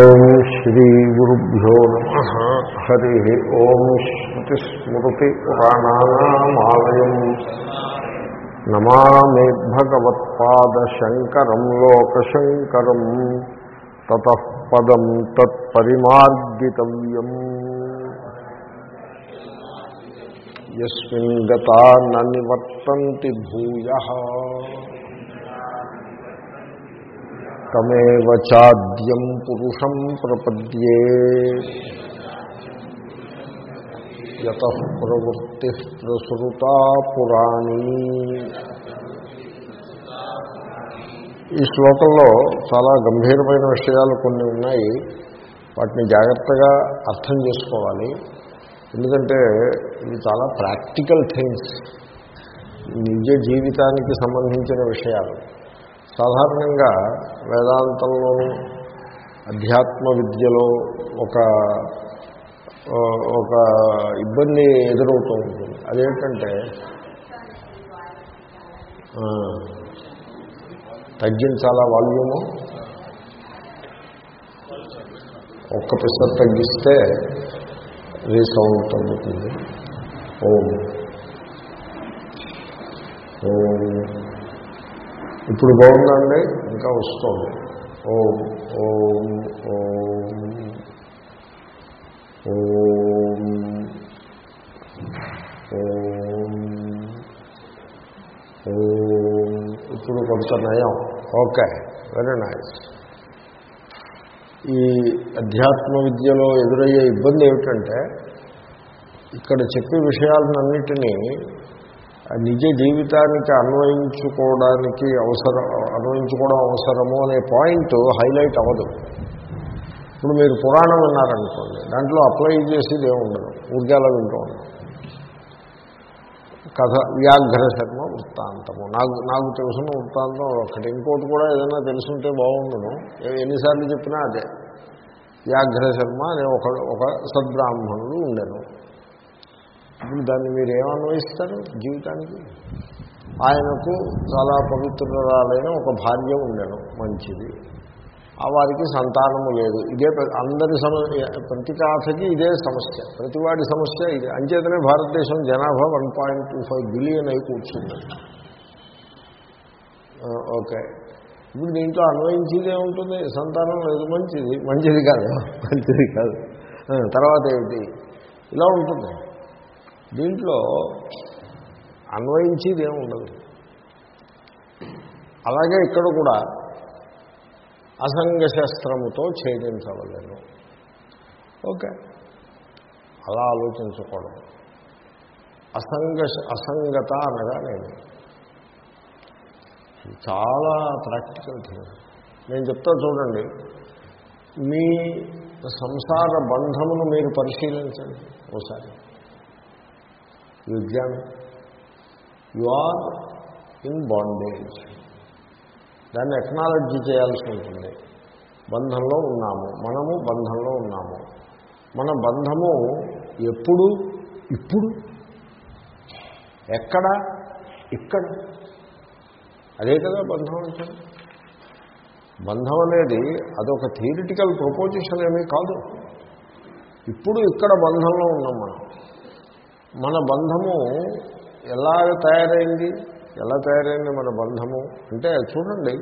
ఓం శ్రీ గురుభ్యో నమ. హరి ఓం శ్రుతిస్మృతి పురాణానామాలయం. నమామి భగవత్పాదశంకరం లోకశంకరం. తతః పదం తత్పరిమార్గితవ్యం యస్మిన్ గతా నివర్తంతి భూయః. తమేవ చాద్యం పురుషం ప్రపద్యే. యత ప్రవృత్తి ప్రసృతా పురాణీ. ఈ శ్లోకంలో చాలా గంభీరమైన విషయాలు కొన్ని ఉన్నాయి. వాటిని జాగ్రత్తగా అర్థం చేసుకోవాలి. ఎందుకంటే ఇవి చాలా ప్రాక్టికల్ థింగ్స్. నిజ జీవితానికి సంబంధించిన విషయాలు. సాధారణంగా వేదాంతంలో అధ్యాత్మ విద్యలో ఒక ఒక ఇబ్బంది ఎదురవుతూ ఉంటుంది. అదేంటంటే తగ్గించాలా వాల్యూము? ఒక్క పిసర్ తగ్గిస్తే రీసౌండ్ తగ్గుతుంది ఓం. ఓం. ఇప్పుడు బాగుందండి ఇంకా వస్తుంది. ఓం ఓం ఓం ఓం ఓం ఓం. ఇప్పుడు కొంత నయం. Okay very nice. ఈ అధ్యాత్మ విద్యలో ఎదురయ్యే ఇబ్బంది ఏమిటంటే ఇక్కడ చెప్పే విషయాలన్నిటినీ నిజ జీవితానికి అన్వయించుకోవడానికి అవసరం అన్వయించుకోవడం అవసరము అనే పాయింట్ హైలైట్ అవ్వదు. ఇప్పుడు మీరు పురాణం విన్నారనుకోండి దాంట్లో అప్లై చేసేది ఏముండదు ఉద్యాల వింటూ ఉండదు కథ వ్యాఘ్ర శర్మ వృత్తాంతము. నాకు నాకు తెలుసున్న వృత్తాంతం ఒకటి ఇంకోటి కూడా ఏదైనా తెలుసుంటే బాగుండును. ఎన్నిసార్లు చెప్పినా అదే. వ్యాఘ్ర శర్మ అనే ఒక ఒక సద్బ్రాహ్మణుడు ఉండను. ఇప్పుడు దాన్ని మీరు ఏమన్వయిస్తారు జీవితానికి? ఆయనకు చాలా పవిత్రురాలైన ఒక భార్య ఉండను మంచిది. ఆ వారికి సంతానము లేదు. ఇదే అందరి సమ ప్రతి కాథకి ఇదే సమస్య. ప్రతివాడి సమస్య ఇది. అంచేతనే భారతదేశం జనాభా one point two five billion అయి కూర్చుంది. ఓకే. ఇప్పుడు దీంట్లో అన్వయించేదే ఉంటుంది సంతానం లేదు. మంచిది. మంచిది కాదు. మంచిది కాదు. తర్వాత ఏమిటి? ఇలా ఉంటుంది. దీంట్లో అన్వయించేది ఏమి ఉండదు. అలాగే ఇక్కడ కూడా అసంగ శస్త్రముతో ఛేదించవలేను. ఓకే. అలా ఆలోచించకూడదు అసంగ అసంగత అనగా నేను. చాలా ప్రాక్టికల్ థింగ్. నేను చెప్తా చూడండి. మీ సంసార బంధమును మీరు పరిశీలించండి ఒకసారి you exam you are in bondage దాన్ని ఎక్నాలజీ చేయాల్సి ఉంటుంది. బంధంలో ఉన్నాము. మనము బంధంలో ఉన్నాము. మన బంధము ఎప్పుడు? ఇప్పుడు. ఎక్కడ? ఇక్కడ. అదే కదా బంధం అంటే. బంధం అనేది అదొక థియరిటికల్ ప్రపోజిషన్ ఏమీ కాదు. ఇప్పుడు ఇక్కడ బంధంలో ఉన్నాం మనం. మన బంధము ఎలా తయారైంది? ఎలా తయారైంది మన బంధము? అంటే చూడండి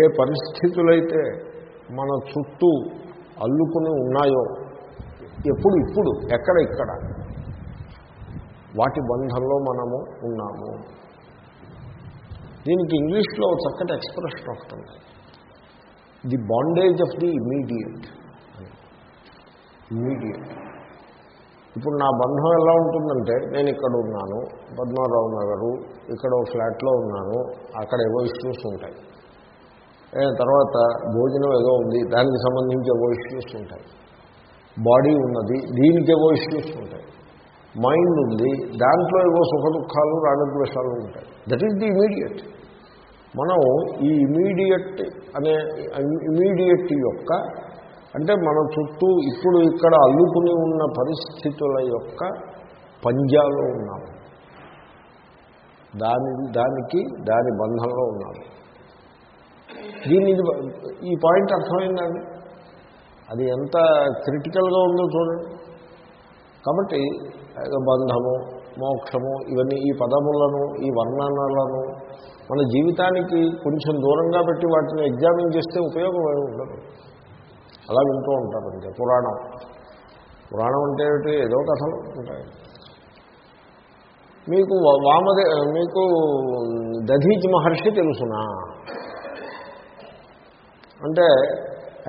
ఏ పరిస్థితులైతే మన చుట్టూ అల్లుకుని ఉన్నాయో ఎప్పుడు ఇప్పుడు ఎక్కడ ఇక్కడ వాటి బంధంలో మనము ఉన్నాము. దీనికి ఇంగ్లీష్లో చక్కటి ఎక్స్ప్రెషన్ వస్తుంది. The bondage of the immediate immediate ఇప్పుడు నా బంధం ఎలా ఉంటుందంటే నేను ఇక్కడ ఉన్నాను పద్మారావు నగరు ఇక్కడ ఫ్లాట్లో ఉన్నాను అక్కడ ఏవో ఇష్యూస్ ఉంటాయి. తర్వాత భోజనం ఏదో ఉంది దానికి సంబంధించి ఏవో ఇష్యూస్ ఉంటాయి. బాడీ ఉన్నది దీనికి ఏవో ఇష్యూస్ ఉంటాయి. మైండ్ ఉంది దాంట్లో ఏవో సుఖ దుఃఖాలు రాగద్వేషాలు ఉంటాయి. దట్ ఈస్ ది ఇమీడియట్ మనం ఈ ఇమీడియట్ అనే ఇమీడియట్ యొక్క అంటే మన చుట్టూ ఇప్పుడు ఇక్కడ అల్లుకుని ఉన్న పరిస్థితుల యొక్క పంజాలో ఉన్నాము. దాని దానికి దాని బంధంలో ఉన్నాము. దీన్ని ఈ పాయింట్ అర్థమైందండి? అది ఎంత క్రిటికల్గా ఉందో చూడండి. కాబట్టి బంధము మోక్షము ఇవన్నీ ఈ పదములను ఈ వర్ణనలను మన జీవితానికి కొంచెం దూరంగా పెట్టి వాటిని ఎగ్జామిన్ చేస్తే ఉపయోగం ఉండదు. అలా వింటూ ఉంటారు ఇంకా పురాణం. పురాణం అంటే ఏమిటి? ఏదో కథలు ఉంటాయి. మీకు వామదే మీకు దధీజ్ మహర్షి తెలుసునా? అంటే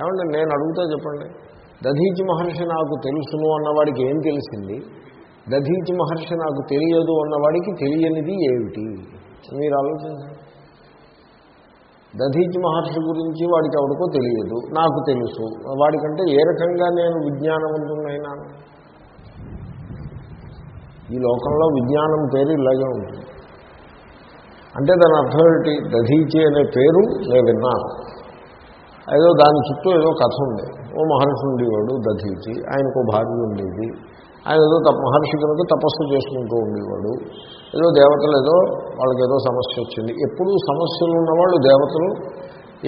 ఏమంటే నేను అడుగుతా చెప్పండి. దధీచి మహర్షి నాకు తెలుసును అన్నవాడికి ఏం తెలిసింది? దధీచి మహర్షి నాకు తెలియదు అన్నవాడికి తెలియనిది ఏమిటి? మీరు ఆలోచించండి. దధీచి మహర్షి గురించి వాడికి ఎవరికో తెలియదు. నాకు తెలుసు. వాడికంటే ఏ రకంగా నేను విజ్ఞానవంతున్నైనా ఈ లోకంలో విజ్ఞానం పేరు ఇలాగే ఉంటుంది. అంటే దాని అర్థం ఏంటి దధీచి అనే పేరు నేను విన్నాను. ఏదో దాని చుట్టూ ఏదో కథ ఉంది. ఓ మహర్షి ఉండేవాడు దధీచి. ఆయనకు భార్య ఉండేది. ఆయన ఏదో తప్ప మహర్షి కనుక తపస్సు చేసుకుంటూ ఉండేవాడు. ఏదో దేవతలు ఏదో వాళ్ళకి ఏదో సమస్య వచ్చింది. ఎప్పుడూ సమస్యలు ఉన్నవాళ్ళు దేవతలు.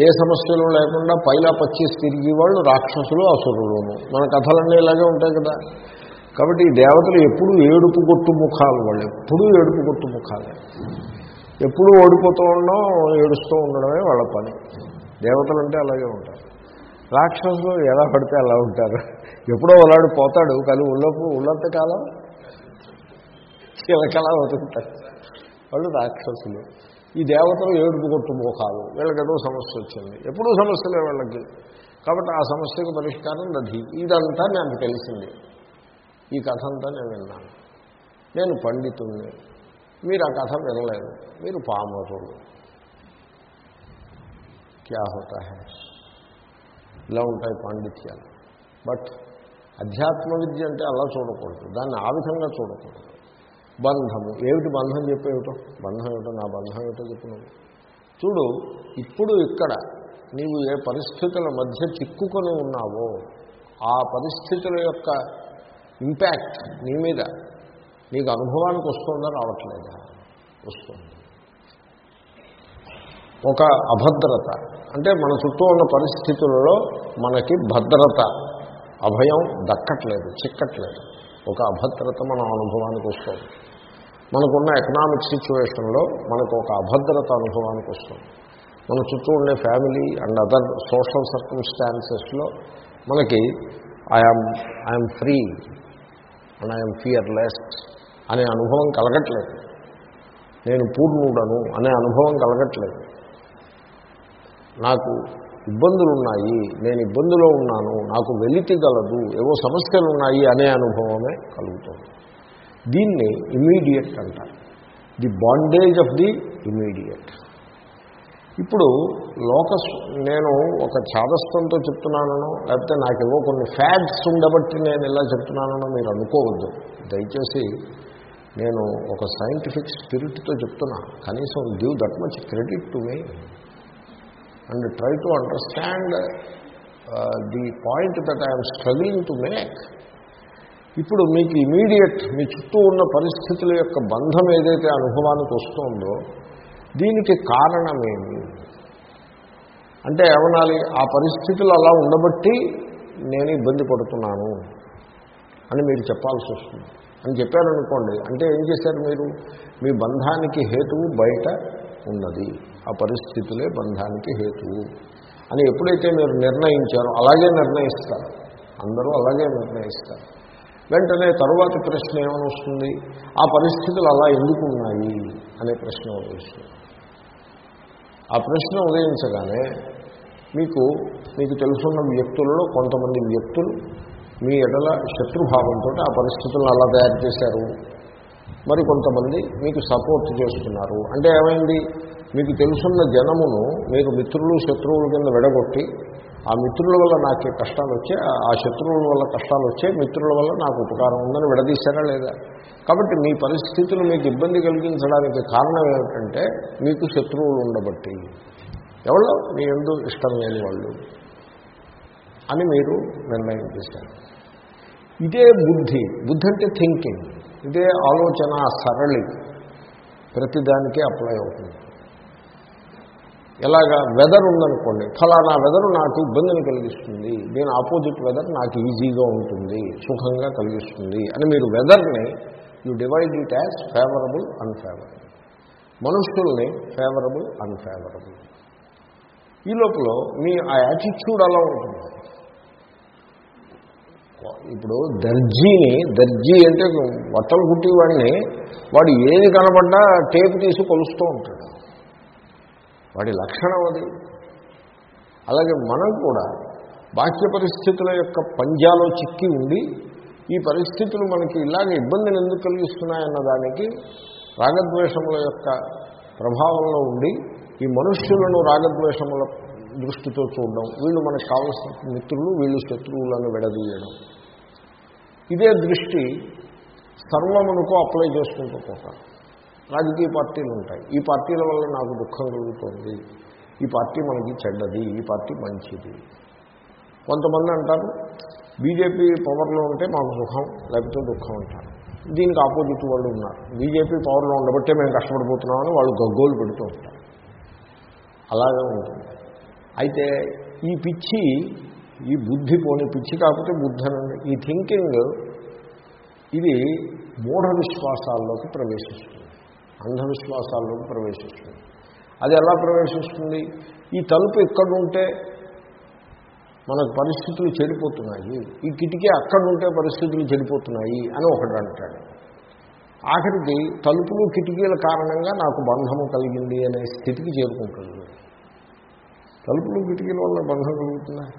ఏ సమస్యలు లేకుండా పైలా పచ్చేసి తిరిగి వాళ్ళు రాక్షసులు అసురులును. మన కథలన్నీ ఇలాగే ఉంటాయి కదా. కాబట్టి ఈ దేవతలు ఎప్పుడు ఏడుపు కొట్టు ముఖాలు వాళ్ళు. ఎప్పుడూ ఏడుపు కొట్టు ముఖాలే. ఎప్పుడు ఓడిపోతూ ఉండడం ఏడుస్తూ ఉండడమే వాళ్ళ పని. దేవతలు అంటే అలాగే ఉంటారు. రాక్షసులు ఎలా పడితే అలా ఉంటారు. ఎప్పుడో ఒకలాడు పోతాడు కానీ ఉళ్ళపు ఉన్నంత కాలం చిలకలా బతుకుతారు వాళ్ళు రాక్షసులు. ఈ దేవతలు ఏడుపు కొట్టు మోకాలు వీళ్ళకేదో సమస్య వచ్చింది. ఎప్పుడూ సమస్యలే వీళ్ళకి. కాబట్టి ఆ సమస్యకు పరిష్కారం నది. ఇదంతా నాకు తెలిసింది. ఈ కథ అంతా నేను విన్నాను. నేను పండితుణ్ణి. మీరు ఆ కథ వినలేదు. మీరు పామరులు. క్యా హోతా హై? ఇలా ఉంటాయి పాండిత్యాలు. బట్ అధ్యాత్మ విద్య అంటే అలా చూడకూడదు. దాన్ని ఆ విధంగా చూడకూడదు. బంధము. ఏమిటి బంధం చెప్పేమిటో? బంధం ఏమిటో? నా బంధం ఏమిటో చెప్పు చూడు ఇప్పుడు ఇక్కడ నీవు ఏ పరిస్థితుల మధ్య చిక్కుకొని ఉన్నావో ఆ పరిస్థితుల యొక్క ఇంపాక్ట్ నీ మీద నీకు అనుభవానికి వస్తుందా? రావట్లేదా? వస్తుంది. ఒక అభద్రత. అంటే మన చుట్టూ ఉన్న పరిస్థితులలో మనకి భద్రత. అభయం దక్కట్లేదు చిక్కట్లేదు. ఒక అభద్రత మన అనుభవానికి వస్తుంది. మనకున్న ఎకనామిక్ సిచ్యువేషన్లో మనకు ఒక అభద్రత అనుభవానికి వస్తుంది. మన చుట్టూ ఉండే ఫ్యామిలీ అండ్ అదర్ సోషల్ సర్కమ్స్టాన్సెస్లో మనకి I'm I'm free and I'm fearless అనే అనుభవం కలగట్లేదు. నేను పూర్ణుడను అనే అనుభవం కలగట్లేదు. నాకు ఇబ్బందులు ఉన్నాయి నేను ఇబ్బందిలో ఉన్నాను నాకు వెలితి గలదు ఏవో సమస్యలు ఉన్నాయి అనే అనుభవమే కలుగుతుంది. దీన్ని ఇమీడియట్ అంటారు. The bondage of the immediate ఇప్పుడు లోక నేను ఒక ఛాదస్థంతో చెప్తున్నానో లేకపోతే నాకేవో కొన్ని ఫ్యాక్ట్స్ ఉండబట్టి నేను ఇలా చెప్తున్నానో మీరు అనుకోవద్దు. దయచేసి నేను ఒక సైంటిఫిక్ స్పిరిట్తో చెప్తున్నా. కనీసం give that much credit to me. And try to understand the point that I'm struggling to make ఇప్పుడు మీకు ఇమీడియట్ మీ చుట్టూ ఉన్న పరిస్థితుల యొక్క బంధం ఏదైతే అనుభవానికి వస్తుందో దీనికి కారణమేమి? అంటే ఏమనాలి? ఆ పరిస్థితులు అలా ఉండబట్టి నేను ఇబ్బంది పడుతున్నాను అని మీరు చెప్పాల్సి వస్తుంది. అని చెప్పారనుకోండి అంటే ఏం చేశారు మీరు? మీ బంధానికి హేతువు బయట ఉన్నది. ఆ పరిస్థితులే బంధానికి హేతువు అని ఎప్పుడైతే మీరు నిర్ణయించారో అలాగే నిర్ణయిస్తారు. అందరూ అలాగే నిర్ణయిస్తారు. వెంటనే తరువాతి ప్రశ్న ఏమనొస్తుంది? ఆ పరిస్థితులు అలా ఎందుకు ఉన్నాయి? అనే ప్రశ్న ఉదయిస్తుంది. ఆ ప్రశ్న ఉదయించగానే మీకు మీకు తెలుసున్న వ్యక్తులలో కొంతమంది వ్యక్తులు మీ ఎడల శత్రుభావంతో ఆ పరిస్థితులను అలా తయారు చేశారు. మరి కొంతమంది మీకు సపోర్ట్ చేస్తున్నారు. అంటే ఏమైంది? మీకు తెలుసున్న జనమును మీరు మిత్రులు శత్రువుల కింద విడగొట్టి ఆ మిత్రుల వల్ల నాకు కష్టాలు వచ్చే ఆ శత్రువుల వల్ల కష్టాలు వచ్చే మిత్రుల వల్ల నాకు ఉపకారం ఉందని విడదీశారా లేదా? కాబట్టి మీ పరిస్థితులు మీకు ఇబ్బంది కలిగించడానికి కారణం ఏమిటంటే మీకు శత్రువులు ఉండబట్టి. ఎవరో మీ ఎందు ఇష్టం లేని వాళ్ళు అని మీరు నిర్ణయం చేశారు ఇదే బుద్ధి. బుద్ధి అంటే థింకింగ్ ఇదే ఆలోచన సరళి. ప్రతిదానికే అప్లై అవుతుంది. ఎలాగా వెదర్ ఉందనుకోండి ఫలానా వెదర్ నాకు ఇబ్బందిని కలిగిస్తుంది నేను ఆపోజిట్ వెదర్ నాకు ఈజీగా ఉంటుంది సుఖంగా కలిగిస్తుంది అని మీరు వెదర్ని you divide it as favourable unfavourable మనుషుల్ని ఫేవరబుల్ అన్ఫేవరబుల్ ఈ లోపల మీ ఆ యాటిట్యూడ్ అలా ఉంటుంది. ఇప్పుడు దర్జీని దర్జీ అంటే బట్టలు కుట్టేవాడిని వాడు ఏది కనబడ్డా టేపు తీసి కొలుస్తూ ఉంటాడు. వాడి లక్షణం అది. అలాగే మనం కూడా బాహ్య పరిస్థితుల యొక్క పంజాలో చిక్కి ఉండి ఈ పరిస్థితులు మనకి ఇలాగ ఇబ్బందిని ఎందుకు కలిగిస్తున్నాయన్న దానికి రాగద్వేషముల యొక్క ప్రభావంలో ఉండి ఈ మనుష్యులను రాగద్వేషముల దృష్టితో చూడడం వీళ్ళు మనకు కావలసిన మిత్రులు వీళ్ళు శత్రువులను విడదీయడం. ఇదే దృష్టి సర్వమునకు అప్లై చేసుకుంటూ పోతారు. రాజకీయ పార్టీలు ఉంటాయి. ఈ పార్టీల వల్ల నాకు దుఃఖం కలుగుతుంది. ఈ పార్టీ మనకి చెడ్డది ఈ పార్టీ మంచిది. కొంతమంది అంటారు బీజేపీ పవర్లో ఉంటే మాకు సుఖం లేకపోతే దుఃఖం అంటారు. దీనికి ఆపోజిట్ వాళ్ళు ఉన్నారు. బీజేపీ పవర్లో ఉండబట్టే మేము కష్టపడిపోతున్నామని వాళ్ళు గగ్గోలు పెడుతూ ఉంటారు. అలాగే ఉంటుంది. అయితే ఈ పిచ్చి ఈ బుద్ధి పోని పిచ్చి కాకపోతే బుద్ధి అనండి ఈ థింకింగ్ ఇది మూఢ విశ్వాసాల్లోకి ప్రవేశిస్తుంది. అంధవిశ్వాసాల్లోకి ప్రవేశిస్తుంది. అది ఎలా ప్రవేశిస్తుంది? ఈ తలుపు ఎక్కడుంటే మనకు పరిస్థితులు చెడిపోతున్నాయి. ఈ కిటికీ అక్కడుంటే పరిస్థితులు చెడిపోతున్నాయి అని ఒకటి అంటాడు. ఆఖరికి తలుపులు కిటికీల కారణంగా నాకు బంధము కలిగింది అనే స్థితికి చేరుకుంటుంది. తలుపులు కిటికీల వల్ల బంధం కలుగుతున్నాయి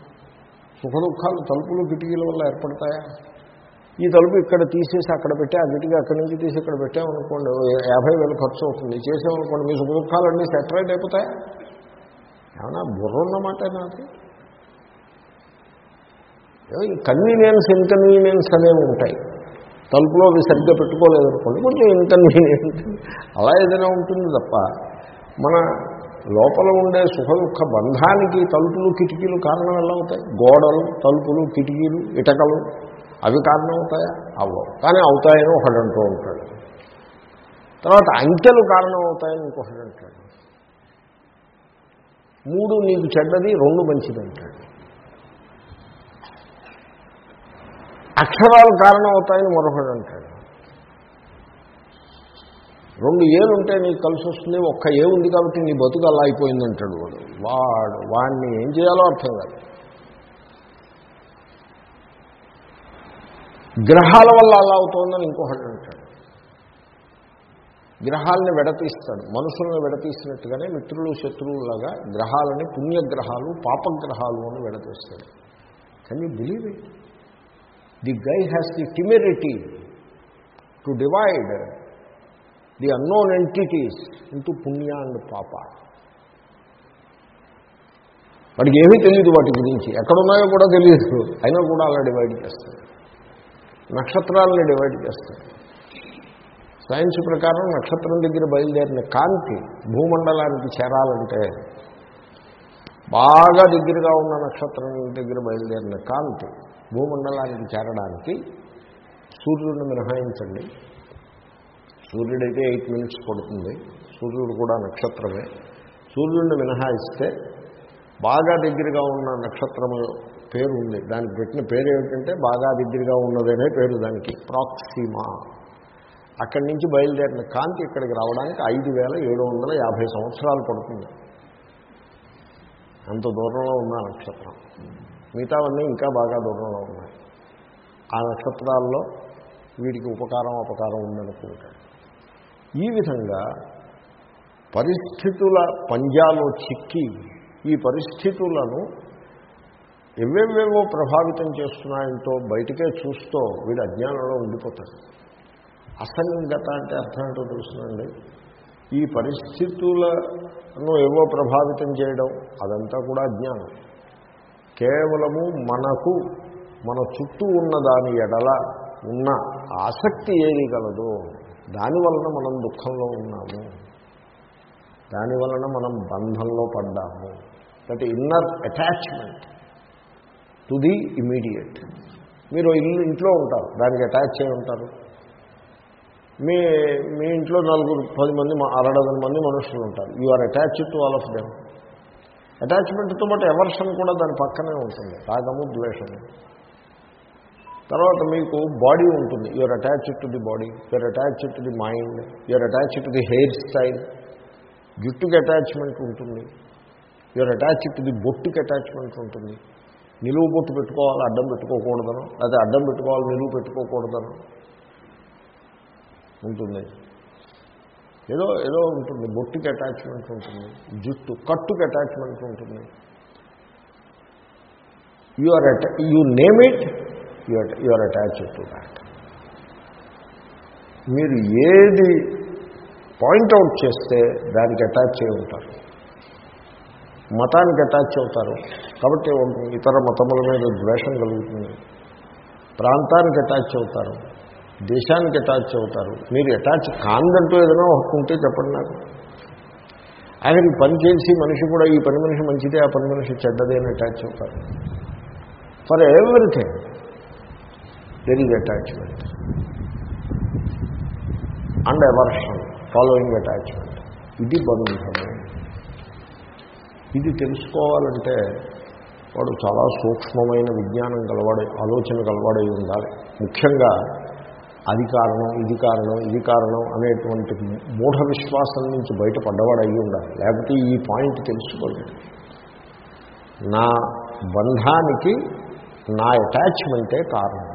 సుఖ దుఃఖాలు తలుపులు కిటికీల వల్ల ఏర్పడతాయా? ఈ తలుపు ఇక్కడ తీసేసి అక్కడ పెట్టి ఆ కిటికీ అక్కడి నుంచి తీసి ఇక్కడ పెట్టామనుకోండి యాభై వేలు ఖర్చు అవుతుంది. చేసామనుకోండి మీ సుఖదుఖాలన్నీ సెటరేట్ అయిపోతాయి? ఏమన్నా బుర్ర ఉన్నమాట నాకు. కన్వీనియన్స్ ఇన్కన్వీనియన్స్ అనేవి ఉంటాయి. తలుపులో అవి సరిగ్గా పెట్టుకోలేదనుకోండి కొంచెం ఇన్కన్వీనియంట్ అలా ఏదైనా ఉంటుంది తప్ప మన లోపల ఉండే సుఖ దుఃఖ బంధానికి తలుపులు కిటికీలు కారణం ఎలా అవుతాయి? గోడలు తలుపులు కిటికీలు ఇటకలు. అవి కారణం అవుతాయా? అవ్వవు. కానీ అవుతాయని ఒకడు అంటూ ఉంటాడు. తర్వాత అంకెలు కారణం అవుతాయని ఇంకొకడు అంటాడు. మూడు నీకు చెడ్డది రెండు మంచిది అంటాడు. అక్షరాలు కారణం అవుతాయని మరొకడు అంటాడు. రెండు ఏలు ఉంటే నీకు కలిసి వస్తుంది ఒక్క ఏ ఉంది కాబట్టి నీ బతుకు అలా అయిపోయిందంటాడు వాడు. వాడు వాడిని ఏం చేయాలో అర్థం కాదు. గ్రహాల వల్ల అలా అవుతోందని ఇంకొకటి అంటాడు. గ్రహాలని విడతీస్తాడు మనుషులను విడతీసినట్టుగానే మిత్రులు శత్రువులాగా గ్రహాలని పుణ్యగ్రహాలు పాపగ్రహాలు అని విడతీస్తాడు. కానీ believe it the guy has the temerity to divide the unknown entities into punya and papa. వాడికి ఏమీ తెలియదు వాటి గురించి. ఎక్కడున్నాయో కూడా తెలియదు అయినా కూడా అలా డివైడ్ చేస్తాడు. నక్షత్రాలను డివైడ్ చేస్తాడు సైన్స్ ప్రకారం నక్షత్రం దగ్గర బయలుదేరిన కాంతి భూమండలానికి చేరాలంటే బాగా దగ్గరగా ఉన్న నక్షత్రం దగ్గర బయలుదేరిన కాంతి భూమండలానికి చేరడానికి సూర్యుడిని మినహాయించండి సూర్యుడైతే ఎయిట్ మినిట్స్ పడుతుంది. సూర్యుడు కూడా నక్షత్రమే. సూర్యుడిని మినహాయిస్తే బాగా దగ్గరగా ఉన్న నక్షత్రము పేరు ఉంది దానికి పెట్టిన పేరు ఏమిటంటే బాగా దగ్గరగా ఉన్నదనే పేరు దానికి. ప్రాక్సిమా అక్కడి నుంచి బయలుదేరిన కాంతి ఇక్కడికి రావడానికి ఐదు వేల ఏడు వందల యాభై సంవత్సరాలు పడుతుంది. అంత దూరంలో ఉన్న నక్షత్రం. మిగతావన్నీ ఇంకా బాగా దూరంలో ఉన్నాయి. ఆ నక్షత్రాల్లో వీడికి ఉపకారం అపకారం ఉందనుకుంటాడు ఈ విధంగా పరిస్థితుల పంజాలో చిక్కి ఈ పరిస్థితులను ఎవేవేవో ప్రభావితం చేస్తున్నాయంటో బయటకే చూస్తూ వీడు అజ్ఞానంలో ఉండిపోతాడు. అసంగత అంటే అర్థం ఏంటో తెలుసునండి ఈ పరిస్థితులను ఏవో ప్రభావితం చేయడం అదంతా కూడా అజ్ఞానం. కేవలము మనకు మన చుట్టూ ఉన్న దాని ఎడల ఉన్న ఆసక్తి ఏది కలదో దానివలన మనం దుఃఖంలో ఉన్నాము. దానివలన మనం బంధంలో పడ్డాము. That inner attachment to the immediate. మీరు ఇల్లు ఇంట్లో ఉంటారు దానికి అటాచ్ అయి ఉంటారు. మీ మీ ఇంట్లో నలుగురు పది మంది అరడజన్ మంది మనుషులు ఉంటారు. You are attached to all of them అటాచ్మెంట్తో పాటు ఎవర్షన్ కూడా దాని పక్కనే ఉంటుంది రాగము ద్వేషము. తర్వాత మీకు బాడీ ఉంటుంది. You're attached to the body you're attached to the mind you're attached to the hair style జుట్టుకి అటాచ్మెంట్ ఉంటుంది. యూఆర్ అటాచ్డ్ టు ది బొట్టుకి అటాచ్మెంట్ ఉంటుంది. నిలువు బొట్టు పెట్టుకోవాలి అడ్డం పెట్టుకోకూడదను? లేకపోతే అడ్డం పెట్టుకోవాలి నిలువు పెట్టుకోకూడదను? ఉంటుంది. ఏదో ఏదో ఉంటుంది. బొట్టుకి అటాచ్మెంట్ ఉంటుంది. జుట్టు కట్టుకి అటాచ్మెంట్ ఉంటుంది. You are at you name it you are attached to that మీరు ఏది పాయింట్అవుట్ చేస్తే దానికి అటాచ్ అయి ఉంటారు. మతానికి అటాచ్ అవుతారు. కాబట్టి ఇతర మతముల మీద ద్వేషం కలుగుతుంది. ప్రాంతానికి అటాచ్ అవుతారు. దేశానికి అటాచ్ అవుతారు. మీరు అటాచ్ కాందంటూ ఏదైనా ఒకటి ఉంటే చెప్పండి నాకు. ఆయన పని చేసి మనిషి కూడా ఈ పని మనిషి మంచిదే ఆ పని మనిషి చెడ్డదే అని అటాచ్ అవుతారు. For everything there is attachment. And aversion following attachment. ఇది బంధము ఇది తెలుసుకోవాలంటే వాడు చాలా సూక్ష్మమైన విజ్ఞానం గలవాడై ఆలోచన గలవాడై ఉండాలి. ముఖ్యంగా అది కారణం ఇది కారణం ఇది కారణం అనేటువంటి మూఢ విశ్వాసం నుంచి బయటపడ్డవాడు అయి ఉండాలి. లేకపోతే ఈ పాయింట్ తెలుసుకోలేదు. నా బంధానికి నా అటాచ్మెంటే కారణం.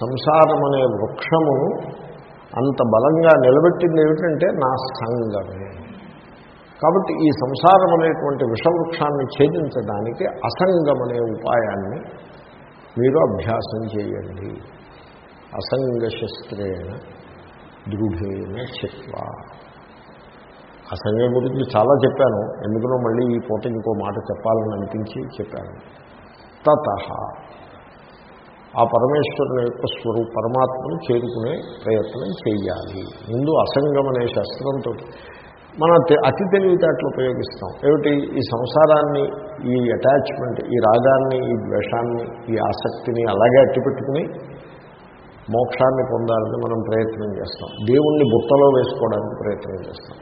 సంసారం అనే వృక్షమును అంత బలంగా నిలబెట్టింది ఏమిటంటే నా సంగమే. కాబట్టి ఈ సంసారం అనేటువంటి విషవృక్షాన్ని ఛేదించడానికి అసంగం అనే ఉపాయాన్ని మీరు అభ్యాసం చేయండి. అసంగశస్త్రేణ దృఢేన శక్వ అసంగం గురించి చాలా చెప్పాను. ఎందుకనో మళ్ళీ ఈ పూట ఇంకో మాట చెప్పాలని అనిపించి చెప్పాను. తత. ఆ పరమేశ్వరుని యొక్క స్వరూప పరమాత్మను చేరుకునే ప్రయత్నం చేయాలి. ముందు అసంగం అనే శస్త్రంతో మనం అతి తెలివితేటలు ఉపయోగిస్తాం. ఏమిటి? ఈ సంసారాన్ని ఈ అటాచ్మెంట్ ఈ రాగాన్ని ఈ ద్వేషాన్ని ఈ ఆసక్తిని అలాగే అట్టిపెట్టుకుని మోక్షాన్ని పొందాలని మనం ప్రయత్నం చేస్తాం. దేవుణ్ణి బుట్టలో వేసుకోవడానికి ప్రయత్నం చేస్తాం.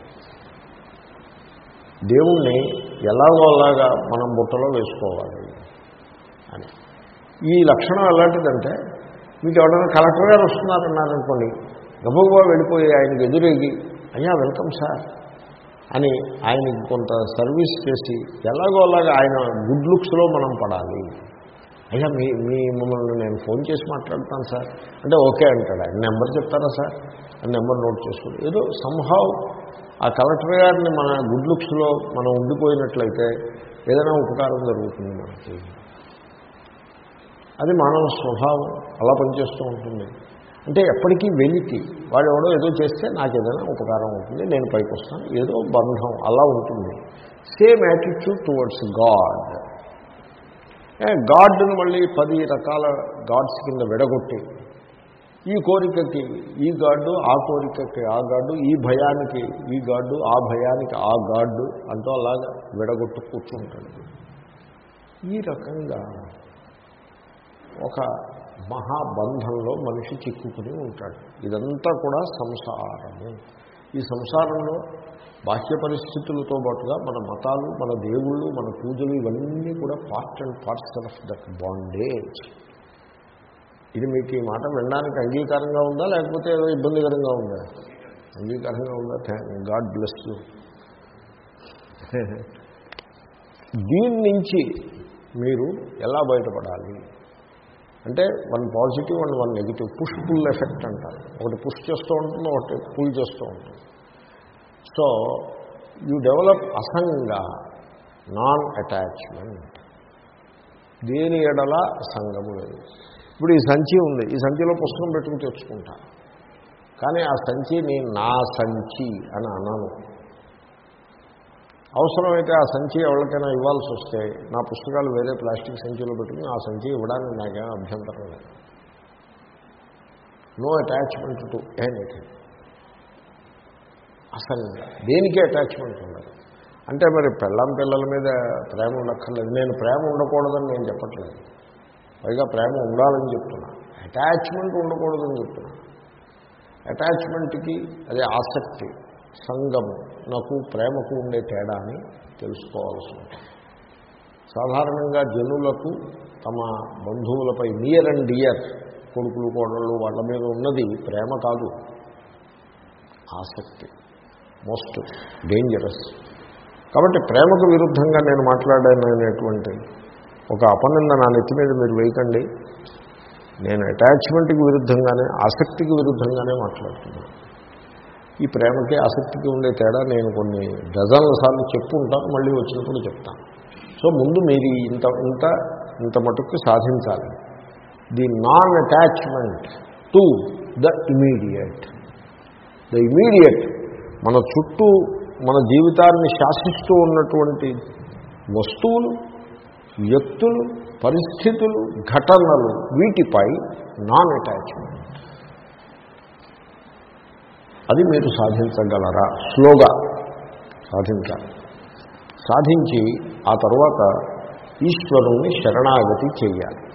దేవుణ్ణి ఎలాగో అలాగా మనం బుట్టలో వేసుకోవాలి అని. ఈ లక్షణం ఎలాంటిదంటే మీకు ఎవరైనా కలెక్టర్ గారు వస్తున్నారన్నారనుకోండి గబగబా వెళ్ళిపోయి ఆయనకు ఎదురేగి అయ్యా వెల్కమ్ సార్. అని ఆయనకి కొంత సర్వీస్ చేసి ఎలాగో అలాగా ఆయన గుడ్ లుక్స్లో మనం పడాలి. అయ్యా మీ మీ మమ్మల్ని నేను ఫోన్ చేసి మాట్లాడతాను సార్. అంటే ఓకే అంటాడు. ఆయన నెంబర్ చెప్తారా సార్? ఆ నెంబర్ నోట్ చేసుకోండి. ఏదో సంహావ్ ఆ కలెక్టర్ గారిని మన గుడ్ లుక్స్లో మనం ఉండిపోయినట్లయితే ఏదైనా ఉపకారం జరుగుతుంది మనకి. అది మానవ స్వభావం. అలా పనిచేస్తూ ఉంటుంది. అంటే ఎప్పటికీ వెలికి. వాడు ఎవడో ఏదో చేస్తే నాకు ఏదైనా ఉపకారం ఉంటుంది నేను పైకి వస్తాను. ఏదో బంధం అలా ఉంటుంది. సేమ్ యాటిట్యూడ్ టువర్డ్స్ గాడ్ గాడ్ను మళ్ళీ పది రకాల గాడ్స్ కింద విడగొట్టి ఈ కోరికకి ఈ గాడ్డు ఆ కోరికకి ఆ గాడ్డు ఈ భయానికి ఈ గాడ్డు ఆ భయానికి ఆ గాడ్డు అంటూ అలాగా విడగొట్టు కూర్చుంటాడు. ఈ రకంగా ఒక మహాబంధంలో మనిషి చిక్కుకుని ఉంటాడు. ఇదంతా కూడా సంసారము. ఈ సంసారంలో బాహ్య పరిస్థితులతో పాటుగా మన మతాలు మన దేవుళ్ళు మన పూజలు ఇవన్నీ కూడా part and parcel of that bondage ఇది మీకు ఈ మాట వినడానికి అంగీకారంగా ఉందా లేకపోతే ఏదో ఇబ్బందికరంగా ఉందా? అంగీకారంగా ఉందా? గాడ్ బ్లెస్ యూ దీని నుంచి మీరు ఎలా బయటపడాలి? అంటే one positive and one negative. Push pull effect అంటారు. ఒకటి పుష్ చేస్తూ ఉంటుంది ఒకటి పుల్ చేస్తూ ఉంటుంది. So you develop asanga non attachment దేని ఎడల సంగము లేదు. ఇప్పుడు ఈ సంచి ఉంది. ఈ సంచిలో పుస్తకం పెట్టుకుని తెచ్చుకుంటా. కానీ ఆ సంచి నేను నా సంచి అని అన్నాను అవసరమైతే ఆ సంచి ఎవరికైనా ఇవ్వాల్సి వస్తే నా పుస్తకాలు వేరే ప్లాస్టిక్ సంచిలో పెట్టుకుని ఆ సంచి ఇవ్వడానికి నాకేం అభ్యంతరం లేదు. నో అటాచ్మెంట్ టు ఎనీథింగ్ అసలు దేనికే అటాచ్మెంట్ ఉండదు. అంటే మరి పెళ్ళం పిల్లల మీద ప్రేమ ఉండక్కర్లేదు. నేను ప్రేమ ఉండకూడదని నేను చెప్పట్లేదు. పైగా ప్రేమ ఉండాలని చెప్తున్నా. అటాచ్మెంట్ ఉండకూడదని చెప్తున్నా. అటాచ్మెంట్కి అదే ఆసక్తి. సంగము నాకు ప్రేమకు ఉండే తేడా అని తెలుసుకోవాల్సి ఉంటుంది. సాధారణంగా జనులకు తమ బంధువులపై నియర్ అండ్ డియర్ కొడుకులు కోడళ్ళు వాళ్ళ మీద ఉన్నది ప్రేమ కాదు. ఆసక్తి. Most dangerous. కాబట్టి ప్రేమకు విరుద్ధంగా నేను మాట్లాడాననేటువంటి ఒక అపనింద నా నెత్తి మీద మీరు వేయకండి. నేను అటాచ్మెంట్కి విరుద్ధంగానే ఆసక్తికి విరుద్ధంగానే మాట్లాడుతున్నాను. ఈ ప్రేమకి ఆసక్తికి ఉండే తేడా నేను కొన్ని డజన్ల సార్లు చెప్పుకుంటాను మళ్ళీ వచ్చినప్పుడు చెప్తాను. సో ముందు మీరు ఇంత ఇంత ఇంత మటుకు సాధించాలి. The non attachment to the immediate. The immediate మన చుట్టూ మన జీవితాన్ని శాసిస్తూ ఉన్నటువంటి వస్తువులు వ్యక్తులు పరిస్థితులు ఘటనలు వీటిపై నాన్ అటాచ్మెంట్ అది మీరు సాధించగలరా? స్లోగా సాధించాలి. సాధించి ఆ తర్వాత ఈశ్వరుణ్ణి శరణాగతి చేయాలి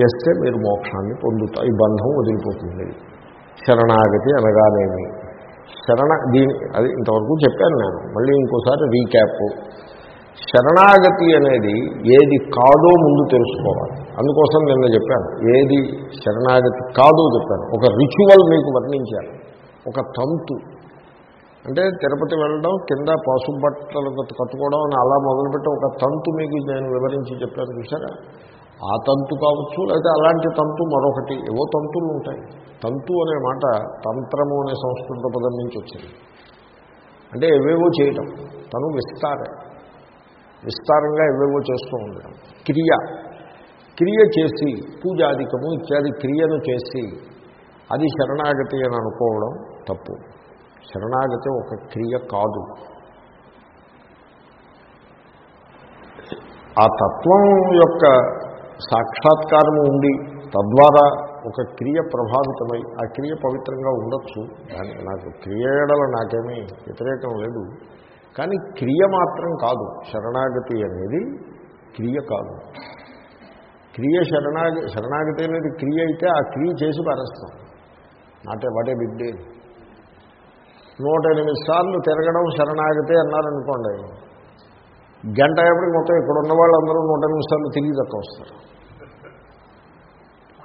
చేస్తే మీరు మోక్షాన్ని పొందుతా ఈ బంధం వదిలిపోతుంది. శరణాగతి అనగానేమి? శరణ దీని అది ఇంతవరకు చెప్పాను నేను. మళ్ళీ ఇంకోసారి రీక్యాప్. శరణాగతి అనేది ఏది కాదో ముందు తెలుసుకోవాలి. అందుకోసం నిన్న చెప్పాను. ఏది శరణాగతి కాదో చెప్పాను. ఒక రిచువల్ మీకు వర్ణించాను. ఒక తంతు. అంటే తిరుపతి వెళ్ళడం కింద పసుపు బట్టలు కట్టుకోవడం అని అలా మొదలుపెట్టి ఒక తంతు మీకు నేను వివరించి చెప్పాను చూసారా ఆ తంతు కావచ్చు లేకపోతే అలాంటి తంతు మరొకటి. ఏవో తంతులు ఉంటాయి. తంతు అనే మాట తంత్రము అనే సంస్కృత పదం నుంచి వచ్చింది. అంటే ఏవేవో చేయటం. తను విస్తారే. విస్తారంగా ఏవేవో చేస్తూ ఉండడం క్రియ. క్రియ చేసి పూజాధికము ఇత్యాది క్రియను చేసి అది శరణాగతి అని అనుకోవడం తప్పు. శరణాగతి ఒక క్రియ కాదు. ఆ తత్వం యొక్క సాక్షాత్కారము ఉండి తద్వారా ఒక క్రియ ప్రభావితమై ఆ క్రియ పవిత్రంగా ఉండొచ్చు. దాని నాకు క్రియడల నాకేమీ వ్యతిరేకం లేదు. కానీ క్రియ మాత్రం కాదు. శరణాగతి అనేది క్రియ కాదు. క్రియ శరణాగ శరణాగతి అనేది క్రియ అయితే ఆ క్రియ చేసి పారేస్తాం. నాటే వాటే బిడ్డే నూట ఎనిమిది సార్లు తిరగడం శరణాగతి అన్నారనుకోండి. గంట ఎప్పటికి మొత్తం ఇక్కడ ఉన్న వాళ్ళందరూ నూట ఎనిమిది సార్లు తిరిగి తక్కువ వస్తారు.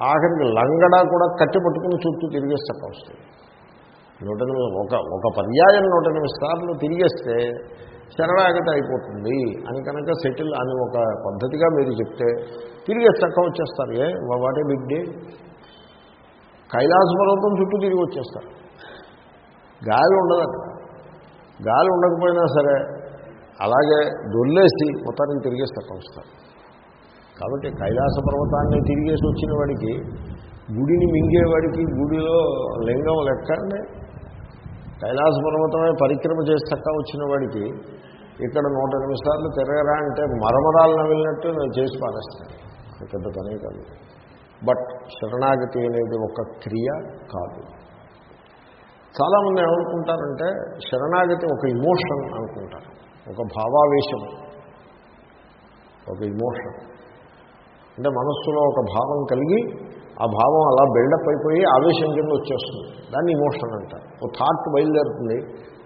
ఆఖరికి లంగడా కూడా కట్టి పట్టుకుని చుట్టూ తిరిగేసి తక్కువ వస్తుంది నూట ఎనిమిది ఒక ఒక పర్యాయం నూట ఎనిమిది సార్లు తిరిగేస్తే శరణాగతి అయిపోతుంది అని కనుక సెటిల్ అని ఒక పద్ధతిగా మీరు చెప్తే తిరిగి చక్క వచ్చేస్తారు. ఏ? What a big day? Kailasa పర్వతం చుట్టూ తిరిగి వచ్చేస్తారు. గాలి ఉండదు గాలి ఉండకపోయినా సరే అలాగే దొల్లేసి మొత్తానికి తిరిగేసి తక్కువ వస్తారు. కాబట్టి కైలాస పర్వతాన్ని తిరిగేసి వచ్చిన వాడికి గుడిని మింగేవాడికి గుడిలో లింగం లెక్కండి కైలాస పర్వతమే పరిక్రమ చేసి తక్కువ వచ్చిన వాడికి ఇక్కడ నూట ఎనిమిది సార్లు తిరగరా అంటే మరమరాలు నవిలినట్టు నేను చేసి పారేస్తాను. పెద్ద పని కాదు. బట్ శరణాగతి అనేది ఒక క్రియ కాదు. చాలామంది ఏమనుకుంటారంటే శరణాగతి ఒక ఇమోషన్ అనుకుంటారు. ఒక భావావేశం. ఒక ఇమోషన్. అంటే మనస్సులో ఒక భావం కలిగి ఆ భావం అలా బిల్డప్ అయిపోయి ఆవేశం కింద వచ్చేస్తుంది. దాన్ని ఇమోషన్ అంటారు. ఒక థాట్ బయలుదేరుతుంది.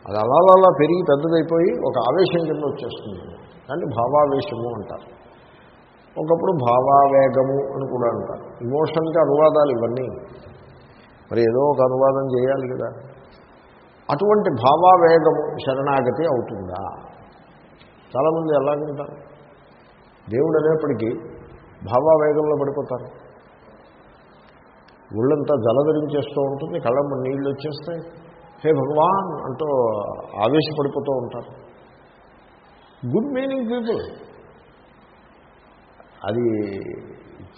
అది అలా అలా పెరిగి పెద్దదైపోయి ఒక ఆవేశం కింద వచ్చేస్తుంది. దాన్ని భావావేశము అంటారు. ఒకప్పుడు భావావేగము అని కూడా అంటారు. ఇమోషన్కి అనువాదాలు ఇవన్నీ. మరి ఏదో ఒక అనువాదం చేయాలి కదా. అటువంటి భావావేగము శరణాగతి అవుతుందా? చాలామంది ఎలాగుంటారు దేవుడు అనేప్పటికీ భావావేగంలో పడిపోతారు. ఒళ్ళంతా జలధరించేస్తూ ఉంటుంది కళ్ళమ్మ నీళ్ళు వచ్చేస్తాయి. హే భగవాన్ అంటూ ఆవేశపడిపోతూ ఉంటారు. Good meaning people. అది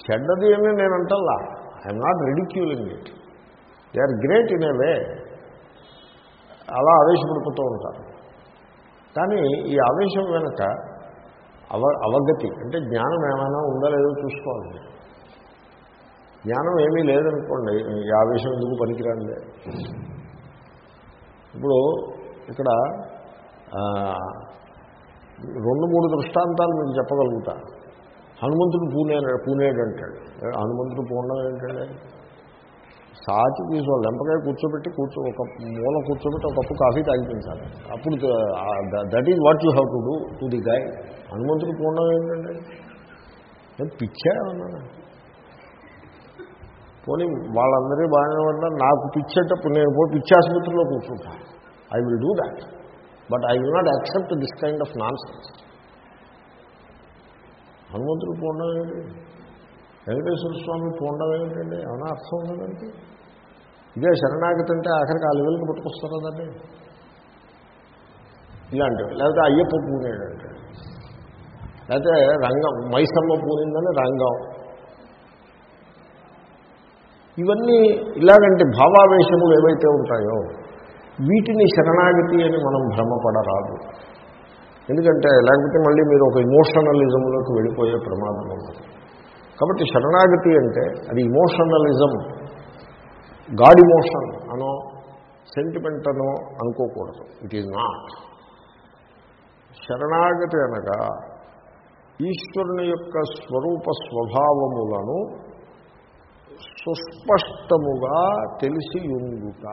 చెడ్డది అని నేను అంటల్లా. I'm not ridiculing it they are great in a way అలా ఆవేశపడిపోతూ ఉంటారు. కానీ ఈ ఆవేశం వెనక అవ అవగతి అంటే జ్ఞానం ఏమైనా ఉందా లేదో చూసుకోవాలి. జ్ఞానం ఏమీ లేదనుకోండి ఈ ఆవేశం ఎందుకు పనికిరాందే ఇప్పుడు ఇక్కడ రెండు మూడు దృష్టాంతాలు మీకు చెప్పగలుగుతా. హనుమంతుడు పూనే పూనేడు అంటాడు. హనుమంతుడు పూనడం ఏంటంటే సాచి తీసుకో లెంపకాయ కూర్చోబెట్టి కూర్చో ఒక మూల కూర్చోబెట్టి ఒక కప్పు కాఫీ తాగిపించాలి. అప్పుడు that is what you have to do to the guy హనుమంతుడు పూనడం ఏంటండి? నేను పిచ్చా అన్నాను. పోనీ వాళ్ళందరూ బాగానే ఉంటారు నాకు పిచ్చేటప్పుడు నేను పోయి పిచ్చి ఆసుపత్రిలో కూర్చుంటాను I will do that but I will not accept this kind of nonsense హనుమంతుడు పూర్ణం ఏంటి? వెంకటేశ్వర స్వామి పూర్ణం ఏమిటండి ఏమైనా అర్థం ఉందండి ఇదే శరణాగతి అంటే ఆఖరికి ఆ లెవెల్కి పట్టుకొస్తారా ఇలాంటివి. లేకపోతే అయ్యప్ప పూనేడంటే లేకపోతే రంగం మైసమ్మ పూనిందని రంగం. ఇవన్నీ ఇలాగంటే భావావేశములు ఏవైతే ఉంటాయో వీటిని శరణాగతి అని మనం భ్రమపడరాదు. ఎందుకంటే లేకపోతే మళ్ళీ మీరు ఒక ఇమోషనలిజంలోకి వెళ్ళిపోయే ప్రమాదం ఉంది కాబట్టి శరణాగతి అంటే అది ఇమోషనలిజం గాడ్ ఇమోషన్ అనో సెంటిమెంట్ అనో అనుకోకూడదు. ఇట్ ఈజ్ నాట్ శరణాగతి అనగా ఈశ్వరుని యొక్క స్వరూప స్వభావములను సుస్పష్టముగా తెలిసి ఉండుట.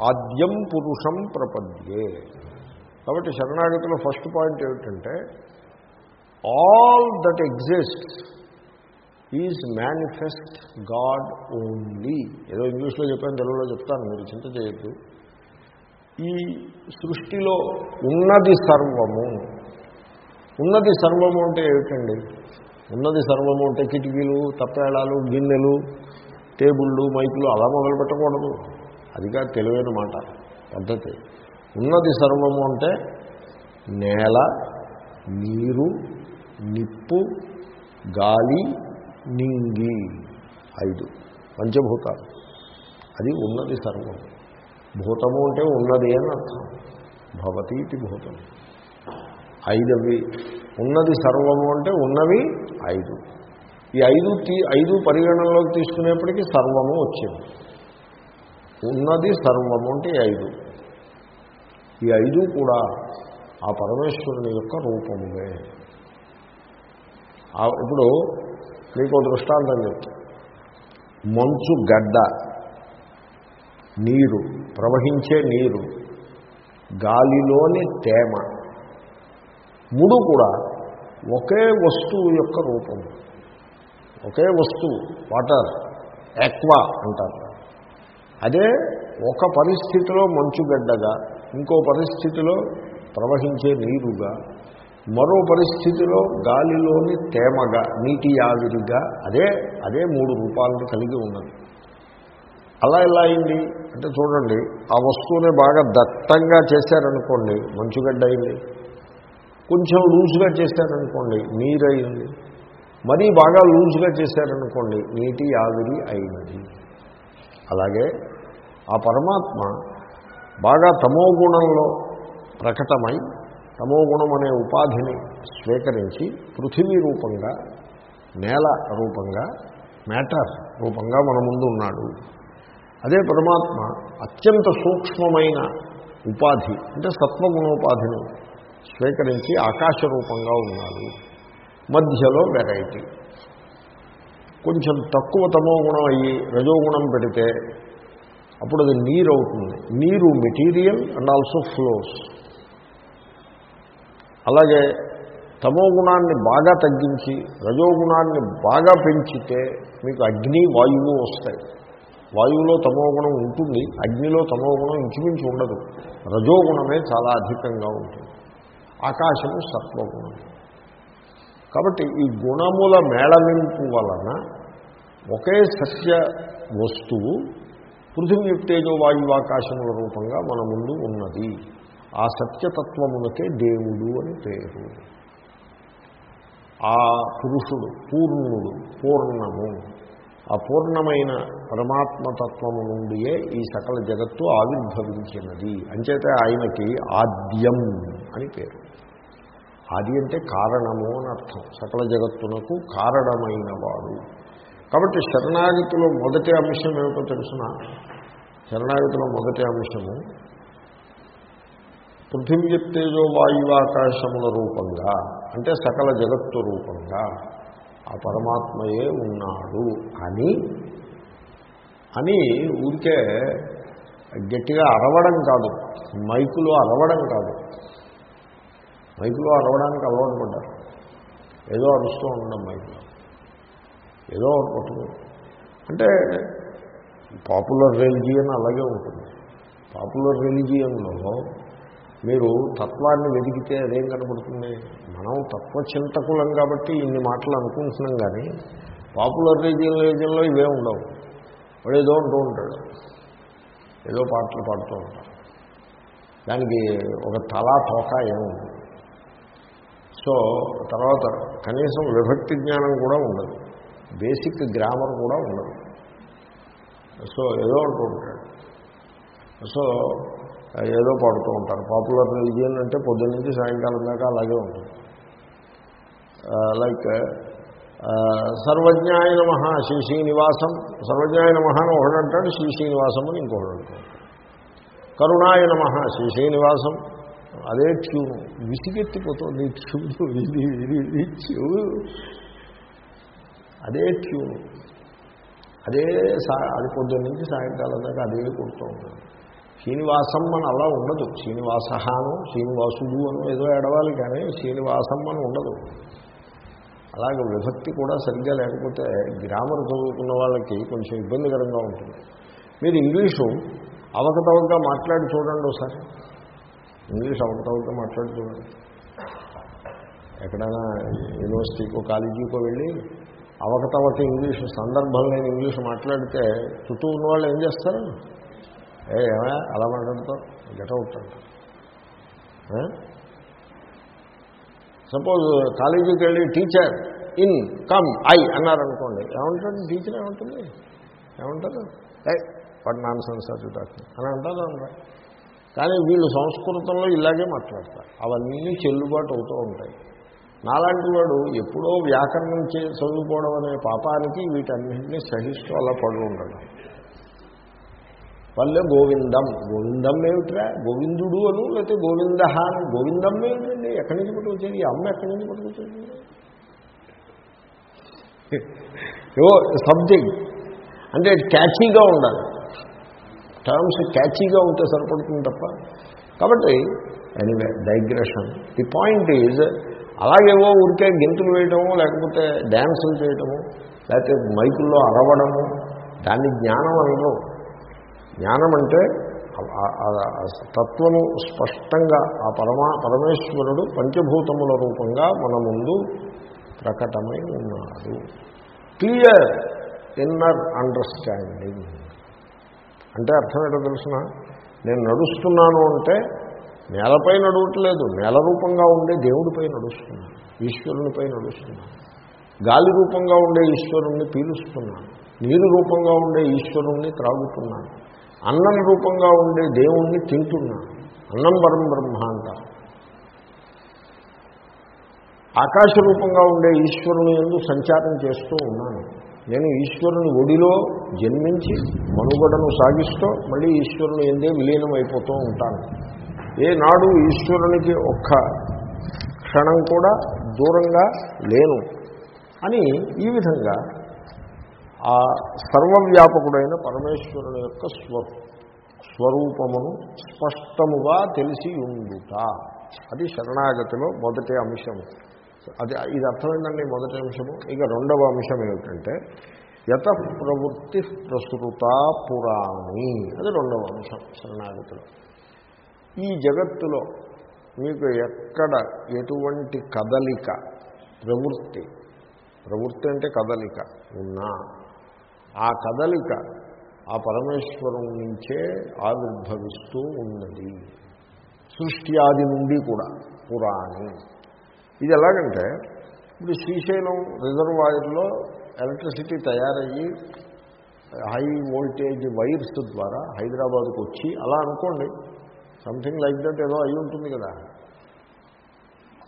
ఆద్యం పురుషం ప్రపద్యే. కాబట్టి శరణాగతిలో ఫస్ట్ పాయింట్ ఏమిటంటే all that exist is manifest god only ఏదో ఇంగ్లీష్లో చెప్పాను తెలుగులో చెప్తాను మీరు చింత చేయొద్దు. ఈ సృష్టిలో ఉన్నది సర్వము. ఉన్నది సర్వము అంటే ఏమిటండి? ఉన్నది సర్వము అంటే కిటికీలు తప్పేళాలు గిన్నెలు టేబుళ్ళు మైకులు అలా మొదలు పెట్టకూడదు. అదిగా తెలివైన మాట పద్ధతి. ఉన్నది సర్వము అంటే నేల నీరు నిప్పు గాలి నింగి ఐదు. పంచభూతాలు. అది ఉన్నది సర్వం. భూతము అంటే ఉన్నది అని అర్థం. భవతీతి భూతం. ఐదవి. ఉన్నది సర్వము అంటే ఉన్నవి ఐదు. ఈ ఐదు ఐదు పరిగణనలోకి తీసుకునేప్పటికీ సర్వము వచ్చింది. ఉన్నది సర్వము అంటే ఐదు. ఈ ఐదు కూడా ఆ పరమేశ్వరుని యొక్క రూపములే. ఇప్పుడు మీకు దృష్టాంతం చెప్తా. మంచు గడ్డ నీరు ప్రవహించే నీరు గాలిలోని తేమ. మూడు కూడా ఒకే వస్తువు యొక్క రూపం. ఒకే వస్తువు వాటర్ ఎక్వా అంటారు. అదే ఒక పరిస్థితిలో మంచుగడ్డగా ఇంకో పరిస్థితిలో ప్రవహించే నీరుగా మరో పరిస్థితిలో గాలిలోని తేమగా నీటి ఆవిరిగా అదే అదే మూడు రూపాలను కలిగి ఉన్నది. అలా ఎలా అయింది? అంటే చూడండి ఆ వస్తువుని బాగా దట్టంగా చేశారనుకోండి మంచుగడ్డ అయింది కొంచెం లూజ్గా చేశారనుకోండి నీరు అయింది మరీ బాగా లూజ్గా చేశారనుకోండి నీటి ఆవిరి అయినది. అలాగే ఆ పరమాత్మ బాగా తమో గుణంలో ప్రకటమై తమో గుణం అనే ఉపాధిని స్వీకరించి పృథివీ రూపంగా నేల రూపంగా మ్యాటర్ రూపంగా మన ముందు ఉన్నాడు. అదే పరమాత్మ అత్యంత సూక్ష్మమైన ఉపాధి అంటే సత్వగుణోపాధిని స్వీకరించి ఆకాశ రూపంగా ఉన్నాడు మధ్యలో వెరైటీ కొంచెం తక్కువ తమో గుణం అయ్యి రజోగుణం పెడితే అప్పుడు అది నీరు అవుతుంది నీరు మెటీరియల్ అండ్ ఆల్సో ఫ్లోస్ అలాగే తమో గుణాన్ని బాగా తగ్గించి రజోగుణాన్ని బాగా పెంచితే మీకు అగ్ని వాయువు వస్తాయి. వాయువులో తమోగుణం ఉంటుంది అగ్నిలో తమోగుణం ఇంచుమించు ఉండదు. రజోగుణమే చాలా అధికంగా ఉంటుంది. ఆకాశము సత్వగుణం. కాబట్టి ఈ గుణముల మేళవింపు వలన ఒకే సత్య వస్తువు పృథివీ తేజో వాయువాకాశముల రూపంగా మన ముందు ఉన్నది. ఆ సత్యతత్వమునకే దేవుడు అని పేరు. ఆ పురుషుడు పూర్ణుడు పూర్ణము. ఆ పూర్ణమైన పరమాత్మతత్వము నుండియే ఈ సకల జగత్తు ఆవిర్భవించినది. అంచేతే ఆయనకి ఆద్యం. అని పేరు. ఆది అంటే కారణము అని అర్థం. సకల జగత్తునకు కారణమైన వాడు. కాబట్టి శరణాగతిలో మొదటి అంశం ఏమిటో తెలుసిన? శరణాగతిలో మొదటి అంశము పృథివ్యత్తేజో వాయువాకాశముల రూపంగా అంటే సకల జగత్తు రూపంగా ఆ పరమాత్మయే ఉన్నాడు అని అని ఊరికే గట్టిగా అరవడం కాదు మైకులో అరవడం కాదు. మైకులో అరవడానికి అలవాటు పడ్డారు ఏదో అరుస్తూ ఉండడం మైకులో. ఏదో ఒకటి అంటే పాపులర్ రిలిజియన్ అలాగే ఉంటుంది. పాపులర్ రిలిజియన్లో మీరు తత్వాన్ని వెతికితే అదేం కనపడుతుంది మనం తత్వచింతకులం కాబట్టి ఇన్ని మాటలు అనుకుంటున్నాం కానీ పాపులర్ రిలీజియన్ రిలీజియన్లో ఇవే ఉండవు. వాడు ఏదో అంటూ ఉంటాడు. ఏదో పాటలు పాడుతూ ఉంటాడు. దానికి ఒక తలా తోక ఏముంది సో తర్వాత కనీసం విభక్తి జ్ఞానం కూడా ఉండదు. బేసిక్ గ్రామర్ కూడా ఉండదు. సో ఏదో అంటూ ఉంటాడు. సో ఏదో పాడుతూ ఉంటారు. పాపులర్ రిలీజియన్ అంటే పొద్దున్న నుంచి సాయంకాలం దాకా అలాగే ఉంటుంది. లైక్ సర్వజ్ఞాయ నమ శ్రీ శ్రీనివాసం. సర్వజ్ఞాయ నమ అని ఒకడు అంటాడు శ్రీ శ్రీనివాసం అని ఇంకొకడు అంటాడు. కరుణాయ నమ శ్రీ శ్రీనివాసం. అదే ట్యూను విసిగెత్తిపోతుంది ట్యూను ఇది ఇది ఇది ట్యూను అదే ట్యూను అదే సా అది పొద్దున్న నుంచి సాయంకాలం దాకా అదే కొడుతూ ఉంటుంది. శ్రీనివాసం అని అలా ఉండదు. శ్రీనివాసహాను శ్రీనివాసుడు అని ఏదో ఏడవాలి కానీ శ్రీనివాసం అని ఉండదు. అలాగే విభక్తి కూడా సరిగ్గా లేకపోతే గ్రామర్ చదువుకున్న వాళ్ళకి కొంచెం ఇబ్బందికరంగా ఉంటుంది. మీరు ఇంగ్లీషు అవకతవకగా మాట్లాడి చూడండి ఒకసారి. ఇంగ్లీష్ అవకతవకగా మాట్లాడి చూడండి ఎక్కడైనా యూనివర్సిటీకో కాలేజీకో వెళ్ళి అవకతవక ఇంగ్లీష్ సందర్భం లేని ఇంగ్లీష్ మాట్లాడితే చుట్టూ ఉన్న వాళ్ళు ఏం చేస్తారు? ఏ ఏమా? అలా మాట్లాడుతావు గెట్ అవుట్ సపోజ్ కాలేజీకి వెళ్ళి టీచర్ ఇన్ కమ్ ఐ అన్నారనుకోండి ఏమంటాడు టీచర్ ఏమంటుంది? ఏమంటారు? ఏ వాట్ నాన్ సెన్స్ అని అంటారు అనరా కానీ వీళ్ళు సంస్కృతంలో ఇలాగే మాట్లాడతారు. అవన్నీ చెల్లుబాటు అవుతూ ఉంటాయి. నాలాంటి వాడు ఎప్పుడో వ్యాకరణం చే చదువుకోవడం అనే పాపానికి వీటన్నింటినీ సహిస్తూ అలా పడు ఉండడం. పల్లె గోవిందం. గోవిందం ఏమిట్రా? గోవిందుడు అను లేకపోతే గోవింద అని. గోవిందం ఏమిటండి? ఎక్కడి నుంచి పట్టుకొచ్చేది? ఈ అమ్మ ఎక్కడి నుంచి పట్టుకొచ్చేది? ఏవో సబ్జెక్ట్ అంటే క్యాచీగా ఉండాలి. టర్మ్స్ క్యాచీగా ఉంటే సరిపడుతుంది తప్ప. కాబట్టి anyway digression the point is అలాగేవో ఊరికే గెంతులు వేయటము లేకపోతే డ్యాన్సులు చేయటము లేకపోతే మైకుల్లో అరవడము దాన్ని జ్ఞానం అనరు జ్ఞానం అంటే తత్వము స్పష్టంగా ఆ పరమా పరమేశ్వరుడు పంచభూతముల రూపంగా మన ముందు ప్రకటమై ఉన్నాడు. క్లియర్ ఇన్నర్ అండర్స్టాండింగ్ అంటే అర్థం ఏంటో తెలుసిన? నేను నడుస్తున్నాను అంటే నేలపై నడవట్లేదు. నేల రూపంగా ఉండే దేవుడిపై నడుస్తున్నాను. ఈశ్వరునిపై నడుస్తున్నాను. గాలి రూపంగా ఉండే ఈశ్వరుణ్ణి పీలుస్తున్నాను. నీరు రూపంగా ఉండే ఈశ్వరుణ్ణి త్రాగుతున్నాను. అన్నం రూపంగా ఉండే దేవుణ్ణి తింటున్నాను. అన్నం పరం బ్రహ్మ అంటారు. ఆకాశ రూపంగా ఉండే ఈశ్వరుని ఎందు సంచారం చేస్తూ ఉన్నాను. నేను ఈశ్వరుని ఒడిలో జన్మించి మనుగడను సాగిస్తూ మళ్ళీ ఈశ్వరుని ఎందే విలీనం అయిపోతూ ఉంటాను ఏనాడు ఈశ్వరునికి ఒక్క క్షణం కూడా దూరంగా లేను అని ఈ విధంగా ఆ సర్వవ్యాపకుడైన పరమేశ్వరుని యొక్క స్వ స్వరూపమును స్పష్టముగా తెలిసి ఉండుట. అది శరణాగతిలో మొదటి అంశము. అది ఇది అర్థమైందండి మొదటి అంశము ఇక రెండవ అంశం ఏమిటంటే యత ప్రవృత్తి ప్రసృత పురాణి. అది రెండవ అంశం శరణాగతిలో. ఈ జగత్తులో మీకు ఎక్కడ ఎటువంటి కదలిక ప్రవృత్తి ప్రవృత్తి అంటే కదలిక ఉన్నా ఆ కదలిక ఆ పరమేశ్వరం నుంచే ఆవిర్భవిస్తూ ఉన్నది. సృష్టి ఆది నుండి కూడా పురాణి. ఇది ఎలాగంటే ఇప్పుడు శ్రీశైలం రిజర్వాయర్లో ఎలక్ట్రిసిటీ తయారయ్యి హై వోల్టేజ్ వైర్స్ ద్వారా హైదరాబాద్కు వచ్చి అలా అనుకోండి సంథింగ్ లైక్ దట్ ఏదో అయి ఉంటుంది కదా.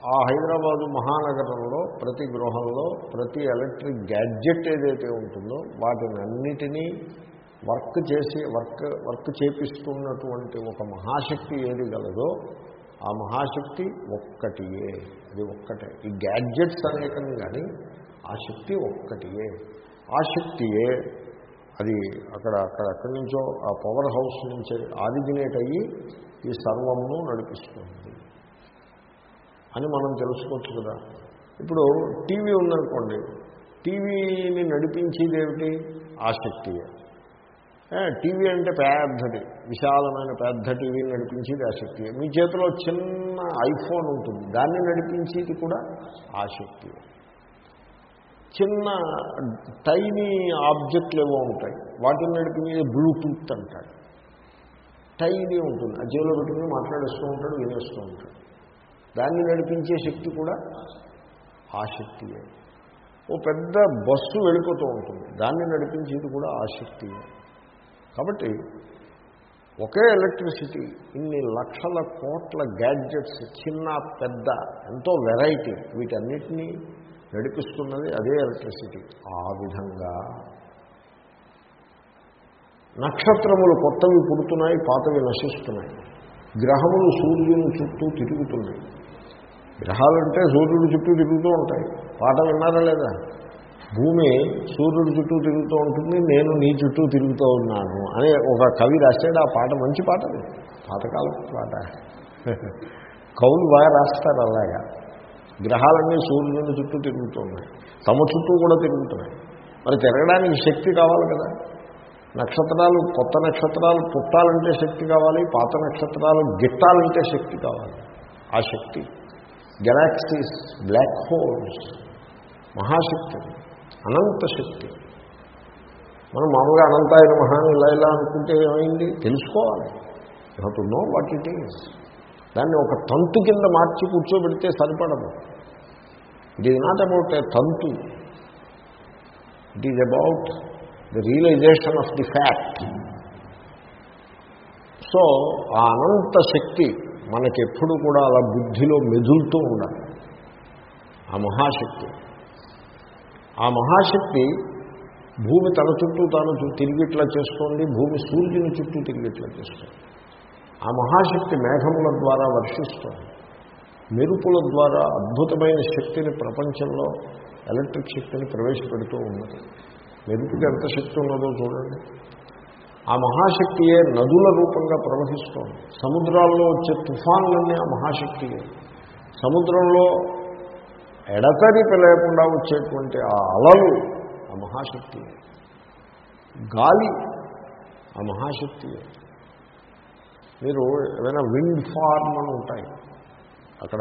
ఆ హైదరాబాదు మహానగరంలో ప్రతి గృహంలో ప్రతి ఎలక్ట్రిక్ గ్యాడ్జెట్ ఏదైతే ఉంటుందో వాటిని అన్నిటినీ వర్క్ చేసి వర్క్ వర్క్ చేపిస్తున్నటువంటి ఒక మహాశక్తి ఏది గలదో ఆ మహాశక్తి ఒక్కటియే. అది ఒక్కటే. ఈ గ్యాడ్జెట్స్ అనేకం కానీ ఆ శక్తి ఒక్కటియే. ఆ శక్తియే అది అక్కడ అక్కడ అక్కడి నుంచో ఆ పవర్ హౌస్ నుంచి ఆరిజినేట్ అయ్యి ఈ సర్వమును నడిపిస్తుంది. అని మనం తెలుసుకోవచ్చు కదా. ఇప్పుడు టీవీ ఉందనుకోండి. టీవీని నడిపించేది ఏమిటి ఆసక్తియే టీవీ అంటే పెద్దది. విశాలమైన పెద్ద టీవీని నడిపించేది ఆసక్తి. మీ చేతిలో చిన్న ఐఫోన్ ఉంటుంది. దాన్ని నడిపించేది కూడా ఆసక్తి. చిన్న టైనీ ఆబ్జెక్ట్లు ఏవో ఉంటాయి. వాటిని నడిపించేది బ్లూటూత్ అంటాడు. టైనీ ఉంటుంది. ఆ జేబులో పెట్టుకుని మాట్లాడేస్తూ ఉంటాడు వినేస్తూ ఉంటాడు. దాన్ని నడిపించే శక్తి కూడా ఆసక్తియే ఓ పెద్ద బస్సు వెళ్ళిపోతూ ఉంటుంది. దాన్ని నడిపించేది కూడా ఆసక్తియే కాబట్టి ఒకే ఎలక్ట్రిసిటీ ఇన్ని లక్షల కోట్ల గ్యాడ్జెట్స్ చిన్న పెద్ద ఎంతో వెరైటీ వీటన్నిటినీ నడిపిస్తున్నది అదే ఎలక్ట్రిసిటీ. ఆ విధంగా నక్షత్రములు కొత్తవి పుడుతున్నాయి పాతవి నశిస్తున్నాయి. గ్రహములు సూర్యుని చుట్టూ తిరుగుతున్నాయి. గ్రహాలంటే సూర్యుడి చుట్టూ తిరుగుతూ ఉంటాయి. పాట విన్నారా లేదా? భూమి సూర్యుడి చుట్టూ తిరుగుతూ ఉంటుంది నేను నీ చుట్టూ తిరుగుతూ ఉన్నాను అని ఒక కవి రాశాడు. ఆ పాట మంచి పాట పాతకాలం పాట. కవులు బాగా రాస్తారు అలాగా. గ్రహాలన్నీ సూర్యుని చుట్టూ తిరుగుతున్నాయి. తమ చుట్టూ కూడా తిరుగుతున్నాయి. మరి తిరగడానికి శక్తి కావాలి కదా. నక్షత్రాలు కొత్త నక్షత్రాలు పుట్టాలంటే శక్తి కావాలి పాత నక్షత్రాలు గిట్టాలంటే శక్తి కావాలి. ఆ శక్తి. గెలాక్సీస్ బ్లాక్ హోల్స్ మహాశక్తి అనంత శక్తి. మనం మామూలుగా అనంతాయన మహాన్ ఇలా ఇలా అనుకుంటే ఏమైంది? తెలుసుకోవాలి. You to know what it is దాన్ని ఒక తంతు కింద మార్చి కూర్చోబెడితే సరిపడదు. It is not about a తంతు. It is about the realization of the fact so ఆ అనంత శక్తి మనకెప్పుడు కూడా అలా బుద్ధిలో మెదులుతూ ఉండాలి. ఆ మహాశక్తి. ఆ మహాశక్తి భూమి తన చుట్టూ తాను తిరిగిట్లా చేసుకోండి భూమి సూర్యుని చుట్టూ తిరిగిట్లా చేసుకోండి ఆ మహాశక్తి మేఘముల ద్వారా వర్షిస్తుంది. మెరుపుల ద్వారా అద్భుతమైన శక్తిని ప్రపంచంలో ఎలక్ట్రిక్ శక్తిని ప్రవేశపెడుతూ ఉన్నది. మెరుపుకి ఎంత శక్తి ఉన్నదో చూడండి. ఆ మహాశక్తియే నదుల రూపంగా ప్రవహిస్తోంది. సముద్రాల్లో వచ్చే తుఫాన్లన్నీ ఆ మహాశక్తియే. సముద్రంలో ఎడతరిపి లేకుండా వచ్చేటువంటి ఆ అలలు ఆ మహాశక్తి. గాలి ఆ మహాశక్తి. మీరు ఏదైనా విండ్ ఫార్మ్ అని ఉంటాయి. అక్కడ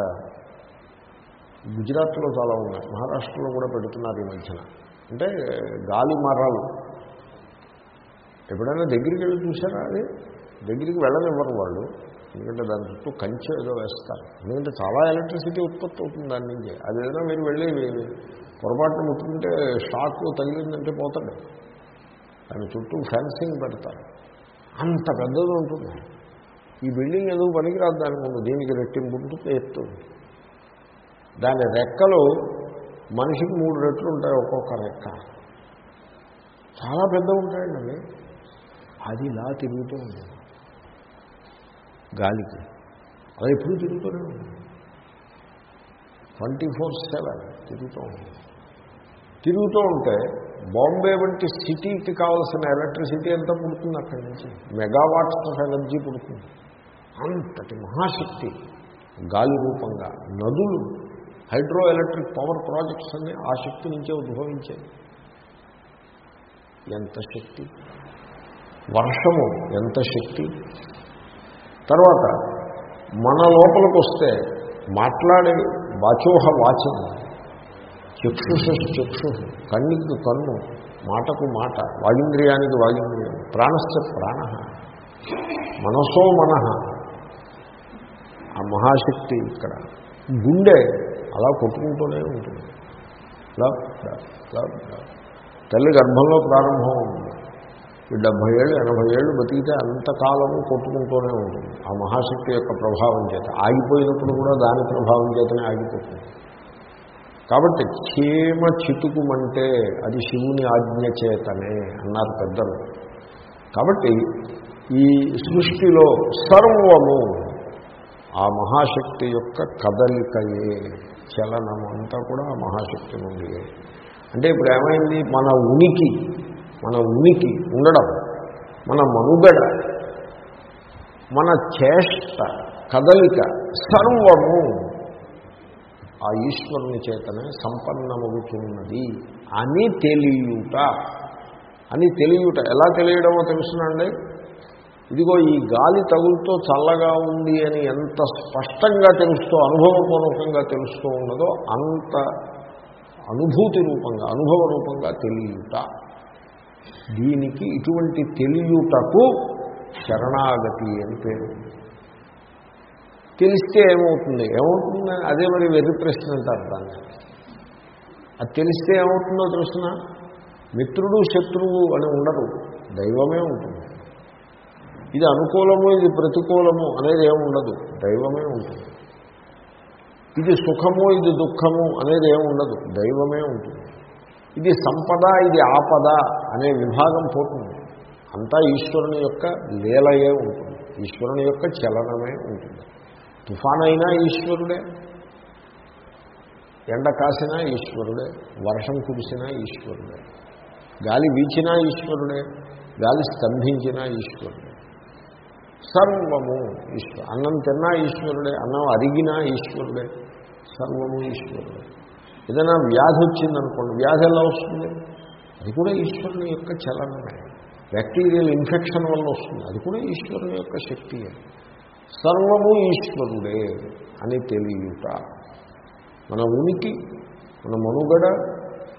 గుజరాత్లో చాలా ఉన్నాయి. మహారాష్ట్రలో కూడా పెడుతున్నారు ఈ మధ్యన. అంటే గాలి మరాలు. ఎప్పుడైనా దగ్గరికి వెళ్ళి చూసారా అది? దగ్గరికి వెళ్ళనివ్వరు వాళ్ళు. ఎందుకంటే దాని చుట్టూ కంచె ఏదో వేస్తారు. ఎందుకంటే చాలా ఎలక్ట్రిసిటీ ఉత్పత్తి అవుతుంది దాని నుంచి. అది ఏదైనా మీరు వెళ్ళి పొరపాటున ముట్టుకుంటే షాక్ తగిలిందంటే పోతాడు. దాని చుట్టూ ఫెన్సింగ్ పెడతారు. అంత పెద్దది ఉంటుంది. ఈ బిల్డింగ్ ఎందుకు పనికిరాదు దాని ముందు. దీనికి రెట్టింపు ఉంటుంది ఎత్తుంది దాని రెక్కలు మనిషికి మూడు రెట్లు ఉంటాయి ఒక్కొక్క రెక్క. చాలా పెద్ద ఉంటాయండి అది ఇలా తిరుగుతూ ఉంటుంది. గాలికి. అది ఎప్పుడు తిరుగుతూనే ఉంది ట్వంటీ ఫోర్ సెవెన్ తిరుగుతూ ఉంటుంది. తిరుగుతూ ఉంటే బాంబే వంటి సిటీకి కావాల్సిన ఎలక్ట్రిసిటీ ఎంత పుడుతుంది అక్కడి నుంచి? మెగావాట్స్ ఆఫ్ ఎనర్జీ పుడుతుంది. అంతటి మహాశక్తి గాలి రూపంగా నదులు హైడ్రో ఎలక్ట్రిక్ పవర్ ప్రాజెక్ట్స్ అన్నీ ఆ శక్తి నుంచే ఉద్భవించాయి. ఎంత శక్తి? వర్షము ఎంత శక్తి? తర్వాత మన లోపలికి వస్తే మాట్లాడే వాచోహ వాచం. చక్షుష చక్షు కన్నుకు కన్ను మాటకు మాట వాగింద్రియానికి వాగింద్రియం ప్రాణశ్చ ప్రాణ మనసో మన. ఆ మహాశక్తి ఇక్కడ. గుండె అలా కొట్టుకుంటూనే ఉంటుంది. తల్లి గర్భంలో ప్రారంభం ఉంది డెబ్భై ఏళ్ళు ఎనభై ఏళ్ళు బతికితే అంతకాలము కొట్టుకుంటూనే ఉంటుంది. ఆ మహాశక్తి యొక్క ప్రభావం చేత. ఆగిపోయినప్పుడు కూడా దాని ప్రభావం చేతనే ఆగిపోతుంది. కాబట్టి క్షేమ చితుకుమంటే అది శివుని ఆజ్ఞ చేతనే అన్నారు పెద్దలు. కాబట్టి ఈ సృష్టిలో సర్వము ఆ మహాశక్తి యొక్క కదలికయే చలనం అంతా కూడా ఆ మహాశక్తి నుండియే. అంటే ఇప్పుడు ఏమైంది? మన ఉనికి మన ఉనికి ఉండడం మన మనుగడ మన చేష్ట కదలిక సర్వము ఆ ఈశ్వరుని చేతనే సంపన్నమవుతున్నది అని తెలియుట. అని తెలియుట. ఎలా తెలియడమో తెలుసునండి? ఇదిగో ఈ గాలి తగులుతో చల్లగా ఉంది అని ఎంత స్పష్టంగా తెలుస్తూ అనుభవపూర్వకంగా తెలుస్తూ ఉన్నదో అంత అనుభూతి రూపంగా అనుభవ రూపంగా తెలియుట. దీనికి ఇటువంటి తెలియుటకు శరణాగతి అని పేరు. తెలిస్తే ఏమవుతుంది? ఏమవుతుంది? అదే మరి వెర్రి ప్రశ్న అంటారు దాన్ని. అది తెలిస్తే ఏమవుతుందో తెలుసిన మిత్రుడు శత్రువు అని ఉండరు. దైవమే ఉంటుంది. ఇది అనుకూలము ఇది ప్రతికూలము అనేది ఏముండదు దైవమే ఉంటుంది. ఇది సుఖము ఇది దుఃఖము అనేది ఏముండదు దైవమే ఉంటుంది. ఇది సంపద ఇది ఆపద అనే విభాగం పోతుంది. అంతా ఈశ్వరుని యొక్క లీలయే ఉంటుంది. ఈశ్వరుని యొక్క చలనమే ఉంటుంది. తుఫాన్ అయినా ఈశ్వరుడే. ఎండ కాసినా ఈశ్వరుడే. వర్షం కురిసినా ఈశ్వరుడే. గాలి వీచినా ఈశ్వరుడే. గాలి స్తంభించినా ఈశ్వరుడే. సర్వము ఈశ్వరు అన్నం తిన్నా ఈశ్వరుడే. అన్నం అరిగినా ఈశ్వరుడే. సర్వము ఈశ్వరుడే. ఏదైనా వ్యాధి వచ్చిందనుకోండి వ్యాధి ఎలా వస్తుంది? అది కూడా ఈశ్వరుని యొక్క చలనమే. బ్యాక్టీరియల్ ఇన్ఫెక్షన్ వల్ల వస్తుంది అది కూడా ఈశ్వరుని యొక్క శక్తియే సర్వము ఈశ్వరుడే అని తెలియట. మన ఉనికి మన మనుగడ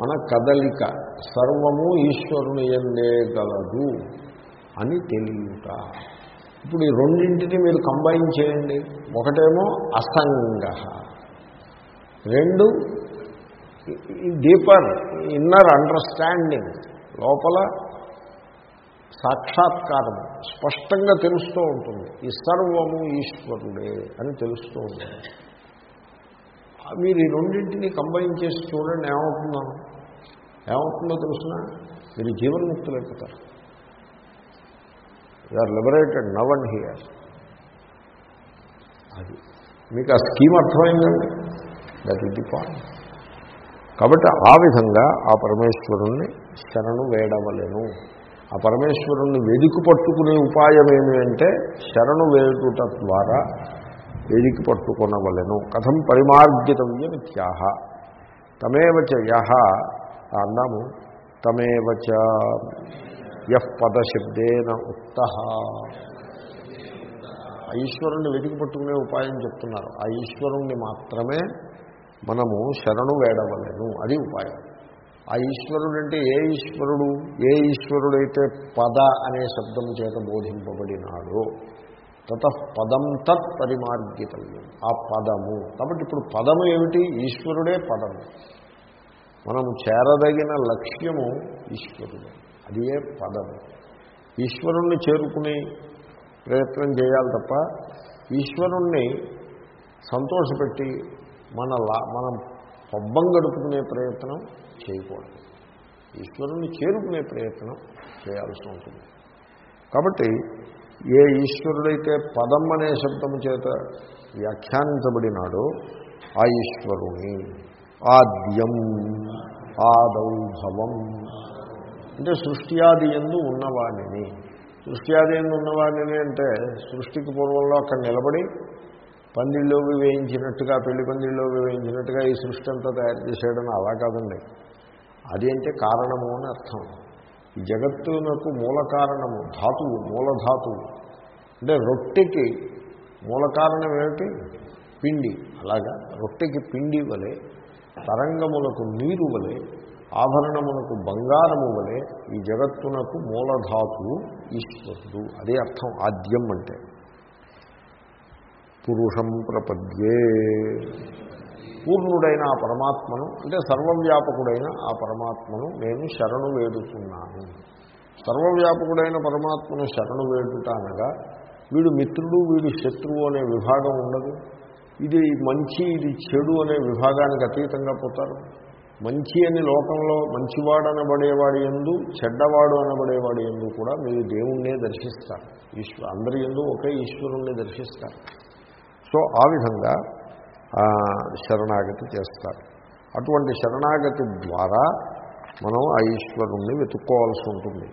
మన కదలిక సర్వము ఈశ్వరుని ఎందే గలదు అని తెలియట. ఇప్పుడు ఈ రెండింటిని మీరు కంబైన్ చేయండి. ఒకటేమో అసంగ. రెండు డీపర్ ఇన్నర్ అండర్స్టాండింగ్ లోపల సాక్షాత్కారం స్పష్టంగా తెలుస్తూ ఉంటుంది. ఈ సర్వము ఈశ్వరుడే అని తెలుస్తూ ఉంటుంది. మీరు ఈ రెండింటిని కంబైన్ చేసి చూడండి ఏమవుతుందో? ఏమవుతుందో తెలుసిన? మీరు జీవన్ముక్తులైపోతారు. You are liberated now and here అది. మీకు ఆ స్కీమ్ అర్థమైందండి? దట్ ఇస్ ది పాయింట్ కాబట్టి ఆ విధంగా ఆ పరమేశ్వరుణ్ణి శరణు వేడవలేను. ఆ పరమేశ్వరుణ్ణి వెదికి పట్టుకునే ఉపాయం ఏమి అంటే శరణు వేడుట ద్వారా వెదికి పట్టుకొనవలెను. కథం పరిమార్గితవ్యమిత్యాహ తమేవచ యహ అన్నాము. తమేవచ యహ్ పదశబ్దేన ఈశ్వరుణ్ణి వెతికి పట్టుకునే ఉపాయం చెప్తున్నారు. ఆ ఈశ్వరుణ్ణి మాత్రమే మనము శరణు వేడవలేను అది ఉపాయం. ఆ ఈశ్వరుడు అంటే ఏ ఈశ్వరుడు? ఏ ఈశ్వరుడైతే పద అనే శబ్దం చేత బోధింపబడినాడో తత పదం తత్ పరిమార్గితవ్యం ఆ పదము. కాబట్టి ఇప్పుడు పదము ఏమిటి? ఈశ్వరుడే పదము. మనము చేరదగిన లక్ష్యము ఈశ్వరుడే. అది ఏ పదము. ఈశ్వరుణ్ణి చేరుకుని ప్రయత్నం చేయాలి తప్ప ఈశ్వరుణ్ణి సంతోషపెట్టి మనలా మనం పబ్బం గడుపుకునే ప్రయత్నం చేయకూడదు. ఈశ్వరుణ్ణి చేరుకునే ప్రయత్నం చేయాల్సి ఉంటుంది. కాబట్టి ఏ ఈశ్వరుడైతే పదం అనే శబ్దము చేత వ్యాఖ్యానించబడినాడో ఆ ఈశ్వరుని ఆద్యం ఆదౌభవం అంటే సృష్టి ఆది ఎందు ఉన్నవాణిని. సృష్టి ఆది ఎందు ఉన్నవాణిని అంటే సృష్టికి పూర్వంలో అక్కడ నిలబడి పందిళ్ళు వేయించినట్టుగా పెళ్ళి పందిళ్ళు వేయించినట్టుగా ఈ సృష్టి అంతా తయారు చేసేయడం అలా కాదండి. అది అంటే కారణము అని అర్థం. ఈ జగత్తునకు మూల కారణము ధాతువు మూలధాతువు అంటే రొట్టెకి మూల కారణం ఏమిటి? పిండి. అలాగా? రొట్టెకి పిండి వలె తరంగములకు నీరు వలె ఆభరణమునకు బంగారము వలె ఈ జగత్తునకు మూలధాతువు ఈశ్వరుడు. అదే అర్థం ఆద్యం అంటే. పురుషం ప్రపద్యే. పూర్ణుడైన ఆ పరమాత్మను అంటే సర్వవ్యాపకుడైన ఆ పరమాత్మను నేను శరణు వేడుతున్నాను. సర్వవ్యాపకుడైన పరమాత్మను శరణు వేడుట అనగా వీడు మిత్రుడు వీడు శత్రువు అనే విభాగం ఉండదు. ఇది మంచి ఇది చెడు అనే విభాగానికి అతీతంగా పోతారు. మంచి అని లోకంలో మంచివాడు అనబడేవాడి ఎందు చెడ్డవాడు అనబడేవాడి ఎందు కూడా మీరు దేవుణ్ణే దర్శిస్తారు. ఈశ్వరు అందరి ఎందు ఒకే ఈశ్వరుణ్ణి దర్శిస్తారు. సో ఆ విధంగా శరణాగతి చేస్తారు. అటువంటి శరణాగతి ద్వారా మనం ఆ ఈశ్వరుణ్ణి వెతుక్కోవాల్సి ఉంటుంది.